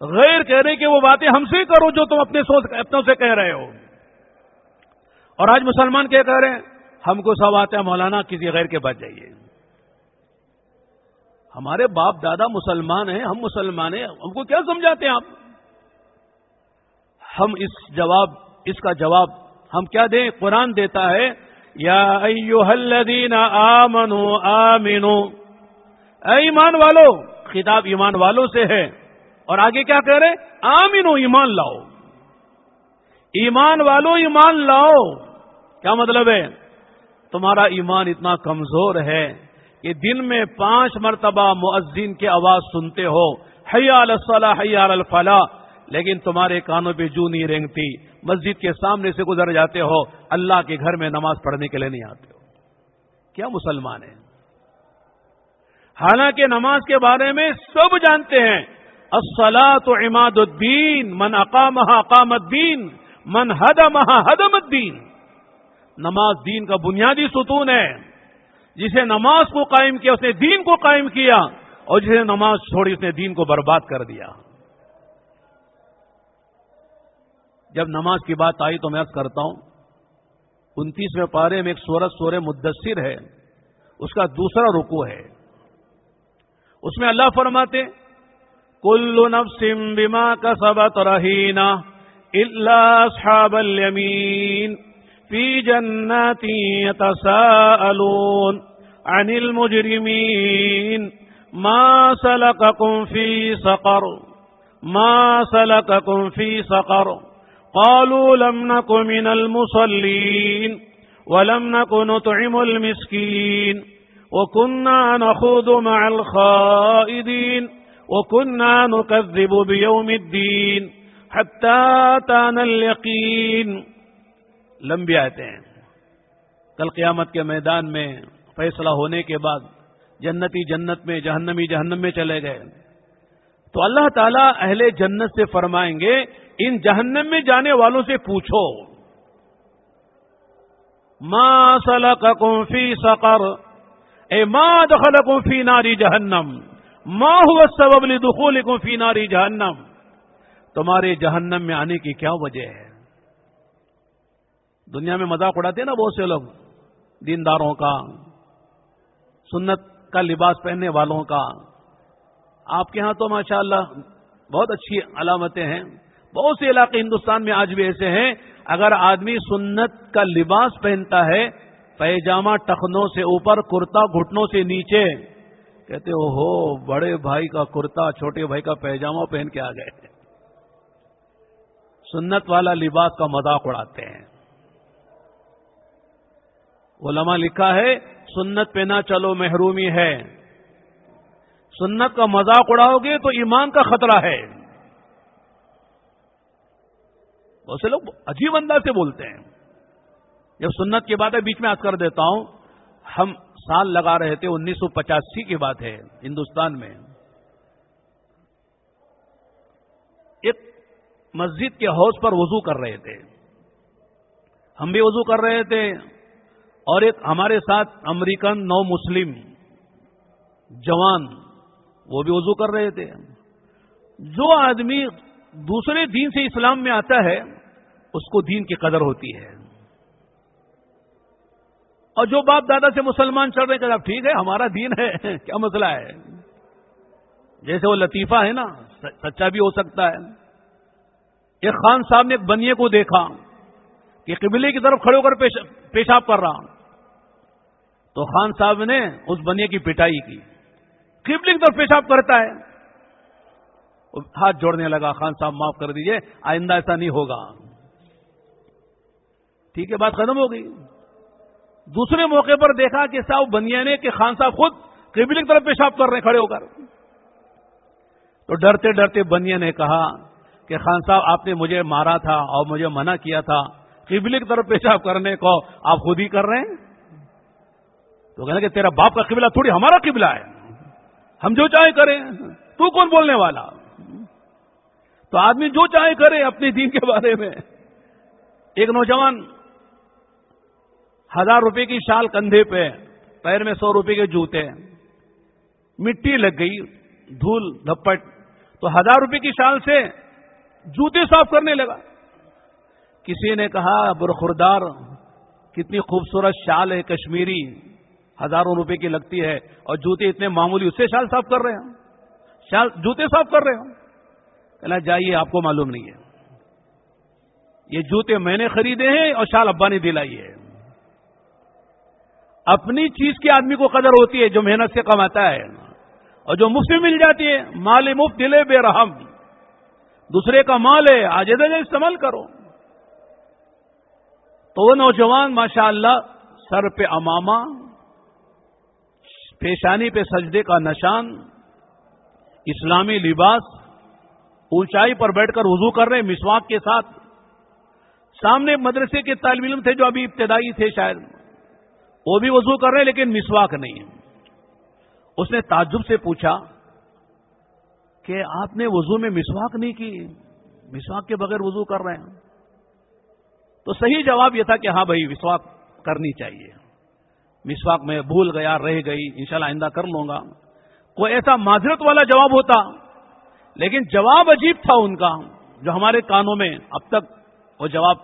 S2: غیر کہہ رہے کہ وہ باتیں ہم سے کرو جو تم اپنے سوچ اپنوں سے کہہ رہے ہو۔ اور آج مسلمان کیا کہہ رہے ہیں؟ ہم کو سب آتے ہیں، مولانا، کسی غیر کے بعد جائیے۔ ہمارے باپ دادا مسلمان ہیں، ہم مسلمان ہیں، ہم کو کیا سمجھاتے ہیں آپ؟ ہم اس جواب، اس کا جواب ہم کیا دیں؟ قرآن دیتا ہے، یا الذین آمنو آمنو۔ اے ایمان والو، خطاب ایمان والوں سے ہے۔ اور آگے کیا کہہ رہے آمنو، ایمان لاؤ۔ ایمان والو، ایمان لاؤ۔ کیا مطلب ہے؟ تمہارا ایمان اتنا کمزور ہے کہ دن میں پانچ مرتبہ مؤذن کی آواز سنتے ہو حیا الصلاح حیا الفلاح، لیکن تمہارے کانوں پہ جو نہیں رینگتی، مسجد کے سامنے سے گزر جاتے ہو، اللہ کے گھر میں نماز پڑھنے کے لیے نہیں آتے ہو۔ کیا مسلمان ہیں؟ حالانکہ نماز کے بارے میں سب جانتے ہیں السلا تو عماد الدین، من اقام اقام الدین من ہدم ہدم الدین۔ نماز دین کا بنیادی ستون ہے۔ جسے نماز کو قائم کیا، اس نے دین کو قائم کیا، اور جسے نماز چھوڑی، اس نے دین کو برباد کر دیا۔ جب نماز کی بات آئی تو میں عرض کرتا ہوں، انتیسویں پارے میں ایک سورت، سورہ مدثر ہے۔ اس کا دوسرا رکو ہے۔ اس میں اللہ فرماتے کل نفسم بما کا سبت رہینا اصحاب الیمین۔ فی جناتی يتساءلون عن المجرمین ما سلککم فی سقر ما سلککم فی سقر. قالوا لم نك من المصلين ولم نك نطعم المسكين. وكنا نخوض مع الخائدين وكنا نكذب بيوم الدين حتى تانا اليقين. لمبی آتے ہیں۔ کل قیامت کے میدان میں فیصلہ ہونے کے بعد جنتی جنت میں، جہنمی جہنم میں چلے گئے۔ تو اللہ تعالیٰ اہل جنت سے فرمائیں گے، ان جہنم میں جانے والوں سے پوچھو۔ ما سلککم فی سقر؟ اے ما دخلکم فی ناری جہنم ما ہوا سبب لدخولکم فی ناری جہنم تمہارے جہنم میں آنے کی کیا وجہ ہے؟ دنیا میں مذاق اڑاتے ہیں نا بہت سے لوگ، دینداروں کا، سنت کا لباس پہننے والوں کا۔ آپ کے ہاں تو ماشاءاللہ بہت اچھی علامتیں ہیں۔ بہت سے علاقے ہندوستان میں آج بھی ایسے ہیں۔ اگر آدمی سنت کا لباس پہنتا ہے، پیجامہ ٹخنوں سے اوپر، کرتا گھٹنوں سے نیچے، کہتے او ہو بڑے بھائی کا کرتا، چھوٹے بھائی کا پیجامہ پہن کے آ گئے۔ سنت والا لباس کا مذاق اڑاتے ہیں۔ علماء لکھا ہے، سنت پہ نہ چلو، محرومی ہے۔ سنت کا مذاق اڑاؤ گے تو ایمان کا خطرہ ہے۔ بہت سے لوگ عجیب انداز سے بولتے ہیں۔ جب سنت کی بات ہے بیچ میں آج کر دیتا ہوں، ہم سال لگا رہے تھے، انیس سو پچاسی کی بات ہے، ہندوستان میں۔ ایک مسجد کے حوض پر وضو کر رہے تھے۔ ہم بھی وضو کر رہے تھے۔ اور ایک ہمارے ساتھ امریکن نو مسلم جوان، وہ بھی وضو کر رہے تھے۔ جو آدمی دوسرے دین سے اسلام میں آتا ہے، اس کو دین کی قدر ہوتی ہے۔ اور جو باپ دادا سے مسلمان چل رہے کہ ٹھیک ہے، ہمارا دین ہے۔ کیا مسئلہ ہے؟ جیسے وہ لطیفہ ہے نا، سچا بھی ہو سکتا ہے۔ ایک خان صاحب نے ایک بنیے کو دیکھا کہ قبلے کی طرف کھڑے ہو کر پیشاب کر رہا۔ تو خان صاحب نے اس بنیے کی پٹائی کی۔ قبلے کی طرف پیشاب کرتا ہے۔ ہاتھ جوڑنے لگا، خان صاحب معاف کر دیجیے، آئندہ ایسا نہیں ہوگا۔ ٹھیک ہے، بات ختم ہو گئی۔ دوسرے موقع پر دیکھا کہ صاحب بنیا نے کہ خان صاحب خود قبل کی طرف پیشاب کر رہے ہیں، کھڑے ہو کر۔ تو ڈرتے ڈرتے بنیا نے کہا کہ خان صاحب، آپ نے مجھے مارا تھا اور مجھے منع کیا تھا۔ قبل کی طرف پیشاب کرنے کو آپ خود ہی کر رہے ہیں؟ تو کہنا کہ تیرا باپ کا قبلہ تھوڑی ہمارا قبلہ ہے۔ ہم جو چاہے کریں۔ تو کون بولنے والا؟ تو آدمی جو چاہے کرے اپنے دین کے بارے میں۔ ایک نوجوان ہزار روپے کی شال کندھے پہ، پیر میں سو روپے کے جوتے، مٹی لگ گئی، دھول، دھپٹ، تو ہزار روپے کی شال سے جوتے صاف کرنے لگا۔ کسی نے کہا، برخوردار، کتنی خوبصورت شال ہے کشمیری۔ ہزاروں روپے کی لگتی ہے اور جوتے اتنے معمولی اس سے شال صاف کر رہے ہیں شال، جوتے صاف کر رہے ہیں کہنا، جائیے، آپ کو معلوم نہیں ہے۔ یہ جوتے میں نے خریدے ہیں اور شال ابا نے دلائی ہے۔ اپنی چیز کی آدمی کو قدر ہوتی ہے جو محنت سے کماتا ہے اور جو مفت میں مل جاتی ہے۔ مال مفت دلے بے رحم۔ دوسرے کا مال ہے، آج ادھر استعمال کرو۔ تو وہ نوجوان ماشاء اللہ سر پہ اماما پیشانی پہ سجدے کا نشان، اسلامی لباس، اونچائی پر بیٹھ کر وضو کر رہے مسواک کے ساتھ۔ سامنے مدرسے کے طالب علم تھے جو ابھی ابتدائی تھے شاید۔ وہ بھی وضو کر رہے لیکن مسواک نہیں اس نے تعجب سے پوچھا کہ آپ نے وضو میں مسواک نہیں کی؟ مسواک کے بغیر وضو کر رہے ہیں۔ تو صحیح جواب یہ تھا کہ ہاں بھائی وشواس کرنی چاہیے۔ مسواک میں بھول گیا، رہ گئی، انشاءاللہ آئندہ کر لوں گا۔ کوئی ایسا معذرت والا جواب ہوتا، لیکن جواب عجیب تھا ان کا، جو ہمارے کانوں میں اب تک وہ جواب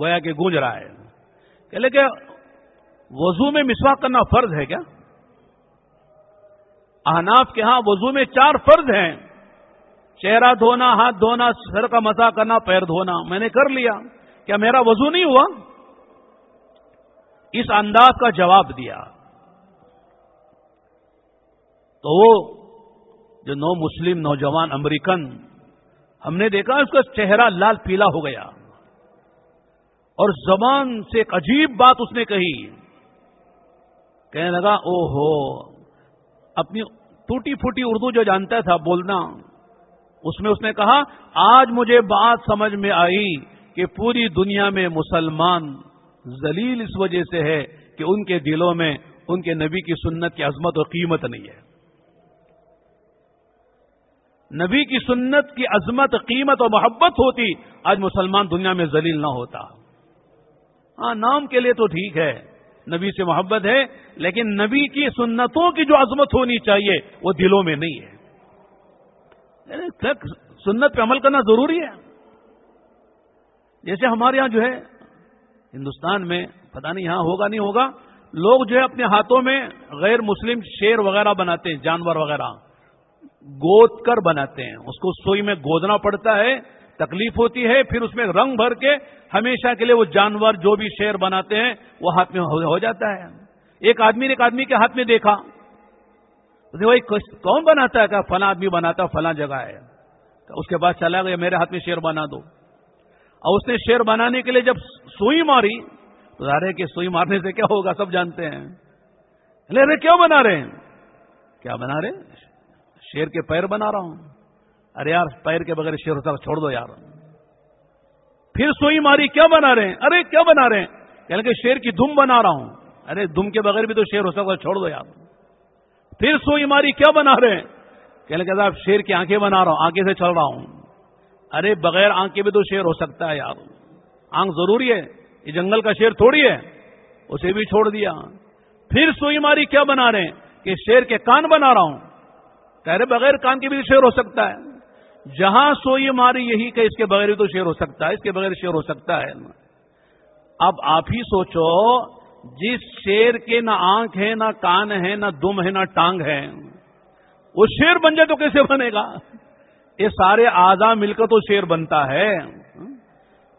S2: گویا کہ گونج رہا ہے۔ کہ لیکن وضو میں مسواک کرنا فرض ہے کیا؟ احناف کے ہاں وضو میں چار فرض ہیں۔ چہرہ دھونا، ہاتھ دھونا، سر کا مسا کرنا، پیر دھونا، میں نے کر لیا۔ کیا میرا وضو نہیں ہوا؟ اس انداز کا جواب دیا۔ تو وہ جو نو مسلم نوجوان امریکن، ہم نے دیکھا اس کا چہرہ لال پیلا ہو گیا۔ اور زبان سے ایک عجیب بات اس نے کہی۔ کہنے لگا او ہو اپنی ٹوٹی پھوٹی اردو جو جانتا تھا بولنا، اس میں اس نے کہا، آج مجھے بات سمجھ میں آئی کہ پوری دنیا میں مسلمان ذلیل اس وجہ سے ہے کہ ان کے دلوں میں ان کے نبی کی سنت کی عظمت اور قیمت نہیں ہے۔ نبی کی سنت کی عظمت، قیمت اور محبت ہوتی، آج مسلمان دنیا میں ذلیل نہ ہوتا۔ ہاں نام کے لیے تو ٹھیک ہے، نبی سے محبت ہے، لیکن نبی کی سنتوں کی جو عظمت ہونی چاہیے، وہ دلوں میں نہیں ہے۔ یعنی سنت پہ عمل کرنا ضروری ہے۔ جیسے ہمارے یہاں جو ہے ہندوستان میں، پتہ نہیں یہاں ہوگا نہیں ہوگا، لوگ جو ہے اپنے ہاتھوں میں غیر مسلم شیر وغیرہ بناتے ہیں، جانور وغیرہ، گود کر بناتے ہیں۔ اس کو سوئی میں گودنا پڑتا ہے، تکلیف ہوتی ہے، پھر اس میں رنگ بھر کے ہمیشہ کے لیے وہ جانور جو بھی شیر بناتے ہیں، وہ ہاتھ میں ہو جاتا ہے۔ ایک آدمی نے ایک آدمی کے ہاتھ میں دیکھا وہی کون بناتا ہے؟ کہ فلاں آدمی بناتا فلاں جگہ ہے۔ اس کے بعد چلا گیا، میرے ہاتھ میں شیر بنا دو۔ اور اس نے شیر بنانے کے لیے جب سوئی ماری، تو ظاہر ہے کہ سوئی مارنے سے کیا ہوگا؟ سب جانتے ہیں۔ ارے کیوں بنا رہے ہیں؟ کیا بنا رہے؟ شیر کے پیر بنا رہا ہوں۔ ارے یار، پیر کے بغیر شیر ہوتا چھوڑ دو یار۔ پھر سوئی ماری، کیا بنا رہے ہیں؟ ارے، کیا بنا رہے ہیں؟ یعنی کہ شیر کی دم بنا رہا ہوں۔ ارے دم کے بغیر بھی تو شیر ہو سکتا چھوڑ دو یار۔ پھر سوئی ماری، کیا بنا رہے ہیں؟ کہنے کہ صاحب، شیر کی آنکھیں بنا رہا ہوں، آنکھیں سے چل رہا ہوں۔ ارے بغیر آنکھ کے بھی تو شیر ہو سکتا ہے یار۔ آنکھ ضروری ہے، یہ جنگل کا شیر تھوڑی ہے۔ اسے بھی چھوڑ دیا۔ پھر سوئی ماری کیا بنا رہے ہیں؟ کہ شیر کے کان بنا رہا ہوں۔ کہہ رہے بغیر کان کے بھی شیر ہو سکتا ہے۔ جہاں سوئی ماری یہی کہ اس کے بغیر بھی تو شیر ہو سکتا ہے، اس کے بغیر شیر ہو سکتا ہے۔ اب آپ ہی سوچو، جس شیر کے نہ آنکھ ہے، نہ کان ہے، نہ دم ہے، نہ ٹانگ ہے، وہ شیر بن جائے تو کیسے بنے گا؟ یہ سارے آزا مل کر تو شیر بنتا ہے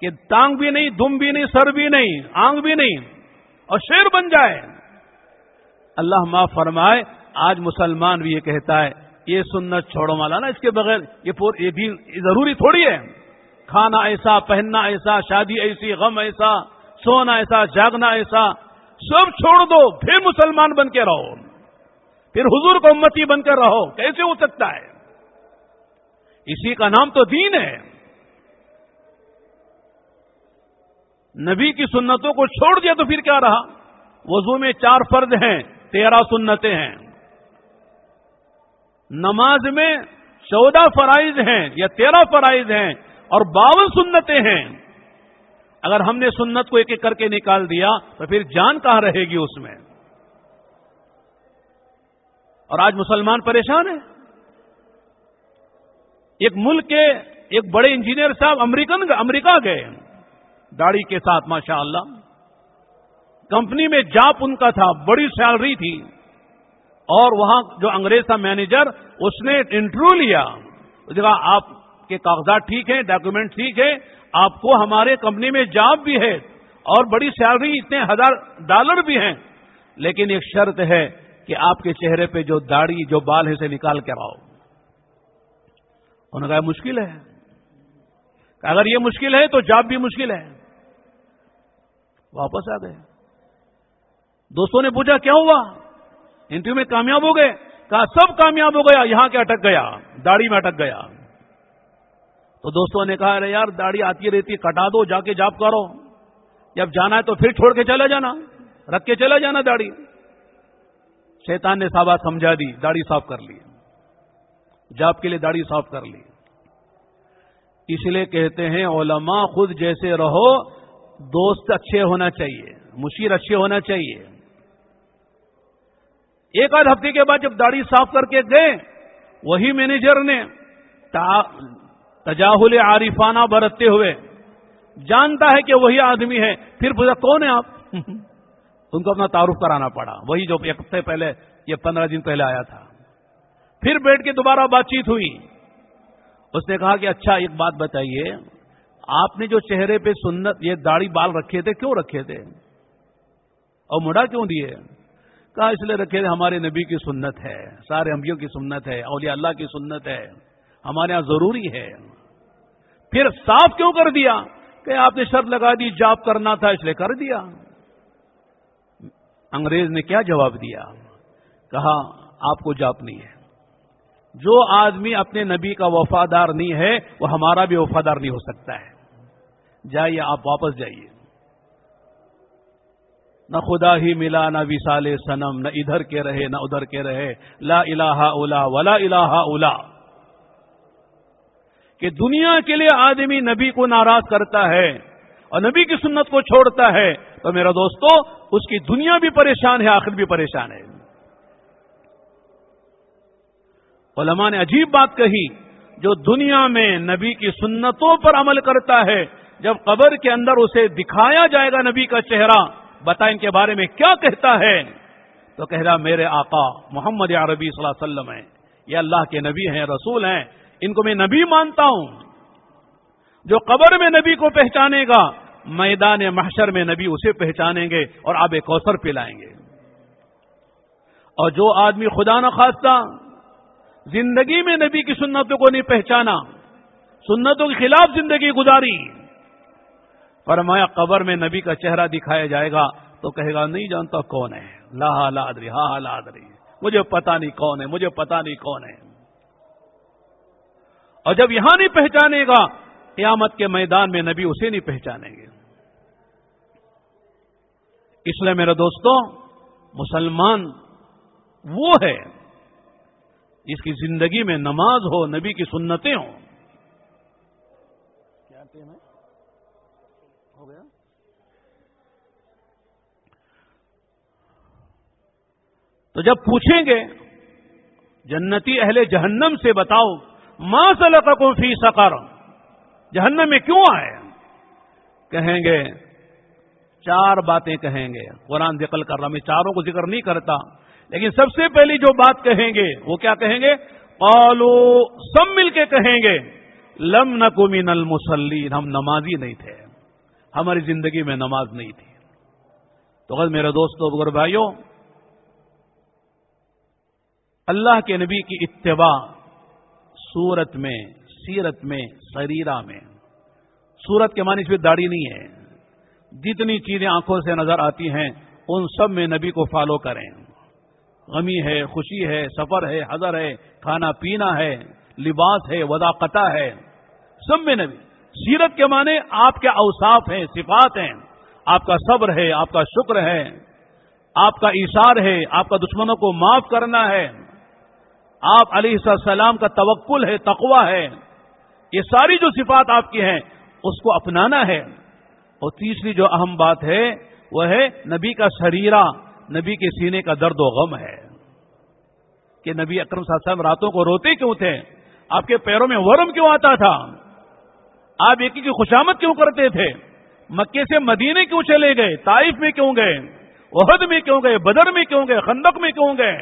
S2: کہ ٹانگ بھی نہیں، دم بھی نہیں، سر بھی نہیں، آنگ بھی نہیں، اور شیر بن جائے۔ اللہ معاف فرمائے، آج مسلمان بھی یہ کہتا ہے، یہ سنت چھوڑو والا نا اس کے بغیر یہ یہ بھی ضروری تھوڑی ہے۔ کھانا ایسا، پہننا ایسا، شادی ایسی، غم ایسا، سونا ایسا، جاگنا ایسا، سب چھوڑ دو، پھر مسلمان بن کے رہو۔ پھر حضور کو امتی بن کر رہو، کیسے ہو سکتا ہے؟ اسی کا نام تو دین ہے۔ نبی کی سنتوں کو چھوڑ دیا تو پھر کیا رہا؟ وضو میں چار فرد ہیں، تیرہ سنتیں ہیں۔ نماز میں چودہ فرائض ہیں یا تیرہ فرائض ہیں اور باون سنتیں ہیں۔ اگر ہم نے سنت کو ایک ایک کر کے نکال دیا تو پھر جان کہاں رہے گی اس میں؟ اور آج مسلمان پریشان ہیں؟ ایک ملک کے ایک بڑے انجینئر صاحب امریکن امریکہ گئے۔ داڑھی کے ساتھ ماشاء اللہ کمپنی میں جاپ ان کا تھا، بڑی سیلری تھی۔ اور وہاں جو انگریز تھا مینیجر، اس نے انٹرویو لیا۔ کہا، آپ کے کاغذات ٹھیک ہیں ڈاکومنٹ ٹھیک ہے آپ کو ہمارے کمپنی میں جاب بھی ہے اور بڑی سیلری، اتنے ہزار ڈالر بھی ہیں۔ لیکن ایک شرط ہے کہ آپ کے چہرے پہ جو داڑھی، جو بال ہے، اسے نکال کے رہو انہوں نے کہا مشکل ہے. اگر یہ مشکل ہے تو جاب بھی مشکل ہے. واپس آ گئے۔ دوستوں نے پوچھا، کیا ہوا؟ انٹرویو میں کامیاب ہو گئے۔ کہا، سب کامیاب ہو گیا، یہاں کے اٹک گیا، داڑھی میں اٹک گیا۔ تو دوستوں نے کہا، ارے یار، داڑھی آتی رہتی کٹا دو، جا کے جاب کرو۔ جب جانا ہے تو پھر چھوڑ کے چلا جانا، رکھ کے چلا جانا داڑھی۔ شیطان نے صاحب سمجھا دی، داڑھی صاف کر لی۔ جاب کے لیے داڑھی صاف کر لی۔ اس لیے کہتے ہیں علماء خود جیسے رہو، دوست اچھے ہونا چاہیے، مشیر اچھے ہونا چاہیے۔ ایک آدھ ہفتے کے بعد جب داڑھی صاف کر کے گئے، وہی مینیجر نے تجاہل عارفانہ برتتے ہوئے، جانتا ہے کہ وہی آدمی ہے، پھر پوچھا کون ہے آپ؟ ان کو اپنا تعارف کرانا پڑا۔ وہی جو ایک ہفتے پہلے، یہ پندرہ دن پہلے آیا تھا۔ پھر بیٹھ کے دوبارہ بات چیت ہوئی۔ اس نے کہا کہ اچھا ایک بات بتائیے، آپ نے جو چہرے پہ سنت، یہ داڑھی بال رکھے تھے، کیوں رکھے تھے؟ اور مڑا کیوں دیے؟ کہا، اس لیے رکھے تھے، ہمارے نبی کی سنت ہے، سارے امبیوں کی سنت ہے، اولیاء اللہ کی سنت ہے، ہمارے یہاں ضروری ہے۔ پھر صاف کیوں کر دیا؟ کہ آپ نے شرط لگا دی جاب کرنا تھا، اس لیے کر دیا۔ انگریز نے کیا جواب دیا؟ کہا، آپ کو جاب نہیں ہے۔ جو آدمی اپنے نبی کا وفادار نہیں ہے، وہ ہمارا بھی وفادار نہیں ہو سکتا ہے۔ جائیے آپ واپس جائیے۔ نہ خدا ہی ملا، نہ وسال سنم نہ ادھر کے رہے، نہ ادھر کے رہے۔ لا الہ اولا ولا الہ اولا کہ دنیا کے لیے آدمی نبی کو ناراض کرتا ہے اور نبی کی سنت کو چھوڑتا ہے، تو میرا دوستو، اس کی دنیا بھی پریشان ہے، آخر بھی پریشان ہے۔ علماء نے عجیب بات کہی جو دنیا میں نبی کی سنتوں پر عمل کرتا ہے، جب قبر کے اندر اسے دکھایا جائے گا نبی کا چہرہ بتا ان کے بارے میں کیا کہتا ہے؟ تو کہہ رہا، میرے آقا محمد عربی صلی اللہ علیہ وسلم ہیں، یہ اللہ کے نبی ہیں، رسول ہیں، ان کو میں نبی مانتا ہوں۔ جو قبر میں نبی کو پہچانے گا، میدان محشر میں نبی اسے پہچانیں گے اور آب کوثر پلائیں گے۔ اور جو آدمی خدا نہ خواستہ زندگی میں نبی کی سنتوں کو نہیں پہچانا، سنتوں کے خلاف زندگی گزاری۔ فرمایا، قبر میں نبی کا چہرہ دکھایا جائے گا تو کہے گا، نہیں جانتا کون ہے۔ لا لادری ہاں لادری مجھے پتا نہیں کون ہے، مجھے پتا نہیں کون ہے۔ اور جب یہاں نہیں پہچانے گا، قیامت کے میدان میں نبی اسے نہیں پہچانیں گے۔ اس لیے میرے دوستوں، مسلمان وہ ہے جس کی زندگی میں نماز ہو نبی کی سنتیں ہوں۔ کیا ہو گیا؟ تو جب پوچھیں گے جنتی اہل جہنم سے بتاؤ ماں سلقکم فی سقر؟ جہنم میں کیوں آئے؟ کہیں گے چار باتیں کہیں گے۔ قرآن ذکر کر رہا میں چاروں کو ذکر نہیں کرتا۔ لیکن سب سے پہلی جو بات کہیں گے، وہ کیا کہیں گے؟ قالو سب مل کے کہیں گے، لم نکو من المسلین ہم نمازی نہیں تھے۔ ہماری زندگی میں نماز نہیں تھی۔ تو اگر میرے دوستوں بغیر بھائیوں اللہ کے نبی کی اتباع سورت میں، سیرت میں سریرا میں۔ سورت کے معنی اس میں داڑھی نہیں ہے۔ جتنی چیزیں آنکھوں سے نظر آتی ہیں، ان سب میں نبی کو فالو کریں۔ غمی ہے، خوشی ہے، سفر ہے، حضر ہے، کھانا پینا ہے، لباس ہے، وضاقتہ ہے۔ سب میں نبی، سیرت کے معنی آپ کے اوصاف ہیں، صفات ہیں۔ آپ کا صبر ہے، آپ کا شکر ہے۔ آپ کا اشار ہے، آپ کا دشمنوں کو معاف کرنا ہے۔ آپ علیہ السلام کا توکل ہے تقوا ہے۔ یہ ساری جو صفات آپ کی ہیں، اس کو اپنانا ہے۔ اور تیسری جو اہم بات ہے، وہ ہے نبی کا شریرہ۔ نبی کے سینے کا درد و غم ہے کہ نبی اکرم صلی اللہ علیہ وسلم راتوں کو روتے کیوں تھے؟ آپ کے پیروں میں ورم کیوں آتا تھا؟ آپ ایک کی خوشامد کیوں کرتے تھے؟ مکے سے مدینے کیوں چلے گئے؟ طائف میں کیوں گئے؟ عہد میں کیوں گئے؟ بدر میں کیوں گئے؟ خندق میں کیوں گئے؟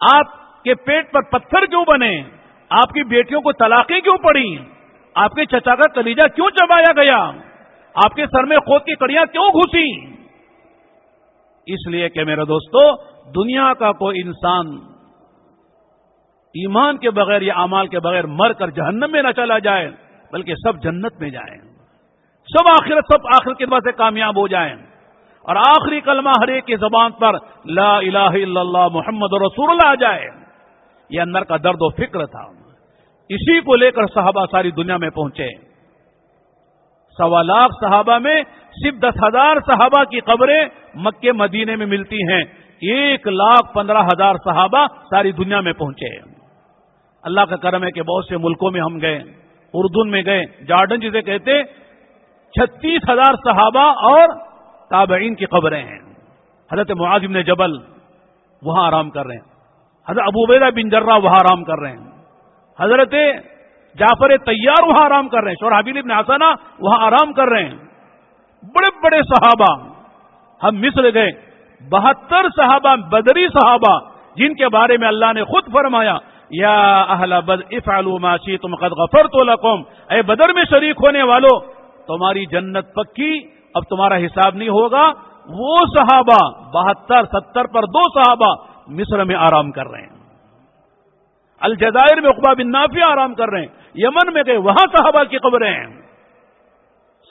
S2: آپ کے پیٹ پر پتھر کیوں بنے؟ آپ کی بیٹیوں کو طلاقیں کیوں پڑی آپ کے چچا کا کلیجا کیوں چبایا گیا؟ آپ کے سر میں خود کی کڑیاں کیوں گھسی اس لیے کہ میرے دوستو، دنیا کا کوئی انسان ایمان کے بغیر یا امال کے بغیر مر کر جہنم میں نہ چلا جائے، بلکہ سب جنت میں جائیں سب آخر سب آخر کے بعد سے کامیاب ہو جائیں اور آخری کلمہ ہر ایک کی زبان پر لا الہ الا اللہ محمد رسول اللہ آ جائے۔ یہ اندر کا درد و فکر تھا۔ اسی کو لے کر صحابہ ساری دنیا میں پہنچے۔ سوا لاکھ صحابہ میں صرف دس ہزار صحابہ کی قبریں مکے مدینے میں ملتی ہیں۔ ایک لاکھ پندرہ ہزار صحابہ ساری دنیا میں پہنچے اللہ کا کرم ہے کہ بہت سے ملکوں میں ہم گئے، اردن میں گئے، جارڈن جسے کہتے، چھتیس ہزار صحابہ اور تابعین کی قبریں ہیں۔ حضرت معاذ بن جبل وہاں آرام کر رہے ہیں۔ حضرت ابو بیدہ بن جرہ وہاں آرام کر رہے ہیں۔ حضرت جعفر تیار وہاں آرام کر رہے ہیں۔ شور حبیل ابن حسانہ وہاں آرام کر رہے ہیں۔ بڑے بڑے صحابہ ہم مصر گئے، بہتر صحابہ، بدری صحابہ، جن کے بارے میں اللہ نے خود فرمایا، یا اہل بد افعلوا ما شئتم قد غفرت لكم اے بدر میں شریک ہونے والو، تمہاری جنت پکی، اب تمہارا حساب نہیں ہوگا۔ وہ صحابہ، بہتر، ستر پر دو صحابہ مصر میں آرام کر رہے ہیں۔ الجزائر میں اقبا بن نافی آرام کر رہے ہیں۔ یمن میں گئے، وہاں صحابہ کی قبریں ہیں۔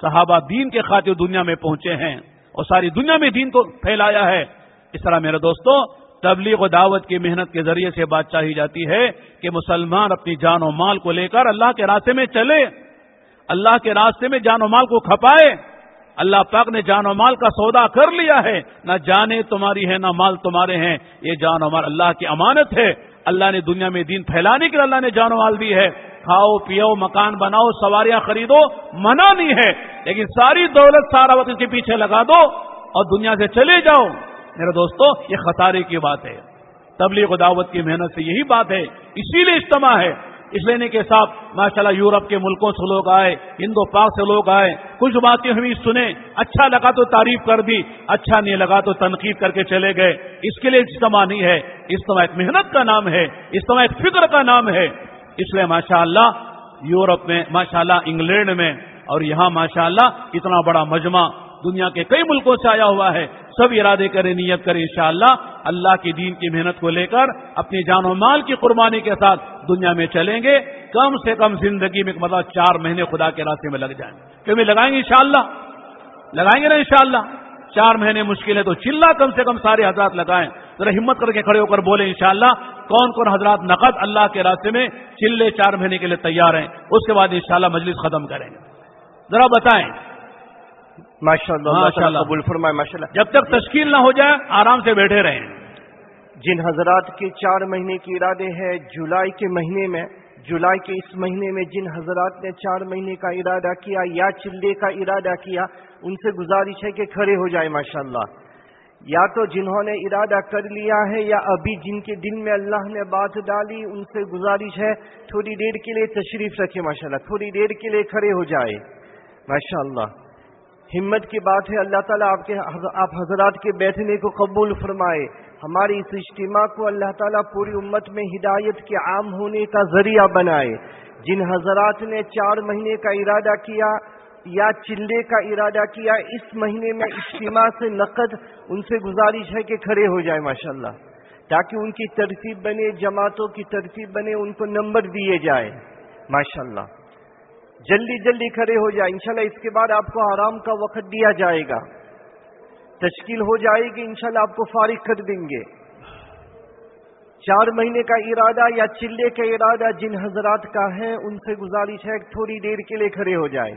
S2: صحابہ دین کے خاطر دنیا میں پہنچے ہیں اور ساری دنیا میں دین کو پھیلایا ہے۔ اس طرح میرے دوستوں تبلیغ و دعوت کی محنت کے ذریعے سے بات چاہی جاتی ہے کہ مسلمان اپنی جان و مال کو لے کر اللہ کے راستے میں چلے، اللہ کے راستے میں جان و مال کو کھپائے۔ اللہ پاک نے جان و مال کا سودا کر لیا ہے۔ نہ جانے تمہاری ہے، نہ مال تمہارے ہیں۔ یہ جان و مال اللہ کی امانت ہے۔ اللہ نے دنیا میں دین پھیلانے کے لیے اللہ نے جان و مال دی ہے۔ کھاؤ، پیو، مکان بناؤ، سواریاں خریدو، منع نہیں ہے۔ لیکن ساری دولت سارا وقت کے پیچھے لگا دو اور دنیا سے چلے جاؤ۔ میرے دوستو، یہ خطارے کی بات ہے۔ تبلیغ و دعوت کی محنت سے یہی بات ہے۔ اسی لیے اجتماع ہے۔ اس لینے کے ساتھ ماشاء اللہ یورپ کے ملکوں سے لوگ آئے، ہندو پاک سے لوگ آئے۔ کچھ باتیں ہمیں سنے اچھا لگا تو تعریف کر دی اچھا نہیں لگا تو تنقید کر کے چلے گئے۔ اس کے لیے اجتماع نہیں ہے۔ اجتماع ایک محنت کا نام ہے۔ اجتماع ایک فکر کا نام ہے۔ اس لیے ماشاء اللہ یورپ میں ماشاء اللہ انگلینڈ میں اور یہاں ماشاء اللہ اتنا بڑا مجمع دنیا کے کئی ملکوں سے آیا ہوا ہے۔ سب ارادے کرے، نیت کرے انشاءاللہ اللہ کی دین کی محنت کو لے کر اپنی جان و مال کی قربانی کے ساتھ دنیا میں چلیں گے۔ کم سے کم زندگی میں مطلب چار مہینے خدا کے راستے میں لگ جائیں۔ کیوں میں لگائیں گے انشاءاللہ۔ لگائیں گے نا انشاءاللہ۔ چار مہینے مشکل ہے تو چلا کم سے کم سارے حضرات لگائیں۔ ذرا ہمت کر کے کھڑے ہو کر بولے انشاءاللہ۔ کون کون حضرات نقد اللہ کے راستے میں چلے چار مہینے کے لیے تیار ہیں اس کے بعد انشاءاللہ مجلس ختم کریں گے۔ ذرا بتائیں۔
S3: ماشاء اللہ قبول فرمائے ماشاء اللہ
S2: جب تک تشکیل نہ ہو جائے آرام سے بیٹھے رہیں۔
S3: جن حضرات کے چار مہینے کے ارادے ہیں جولائی کے مہینے میں جولائی کے اس مہینے میں جن حضرات نے چار مہینے کا ارادہ کیا یا چلے کا ارادہ کیا ان سے گزارش ہے کہ کھڑے ہو جائے ماشاء اللہ یا تو جنہوں نے ارادہ کر لیا ہے یا ابھی جن کے دل میں اللہ نے بات ڈالی، ان سے گزارش ہے، تھوڑی دیر کے لیے تشریف رکھے ماشاء اللہ تھوڑی دیر کے لیے کھڑے ہو جائے۔ ماشاء اللہ ہمت کی بات ہے، اللہ تعالیٰ آپ کے آپ حضرات کے بیٹھنے کو قبول فرمائے۔ ہماری اس اجتماع کو اللہ تعالیٰ پوری امت میں ہدایت کے عام ہونے کا ذریعہ بنائے۔ جن حضرات نے چار مہینے کا ارادہ کیا یا چلے کا ارادہ کیا، اس مہینے میں اجتماع سے نقد ان سے گزارش ہے کہ کھڑے ہو جائے ماشاء اللہ تاکہ ان کی ترتیب بنے، جماعتوں کی ترتیب بنے، ان کو نمبر دیے جائے ماشاء اللہ جلدی جلدی کھڑے ہو جائے انشاءاللہ اس کے بعد آپ کو آرام کا وقت دیا جائے گا۔ تشکیل ہو جائے گی، انشاءاللہ آپ کو فارغ کر دیں گے۔ چار مہینے کا ارادہ یا چلے کا ارادہ جن حضرات کا ہے ان سے گزارش ہے تھوڑی دیر کے لیے کھڑے ہو جائے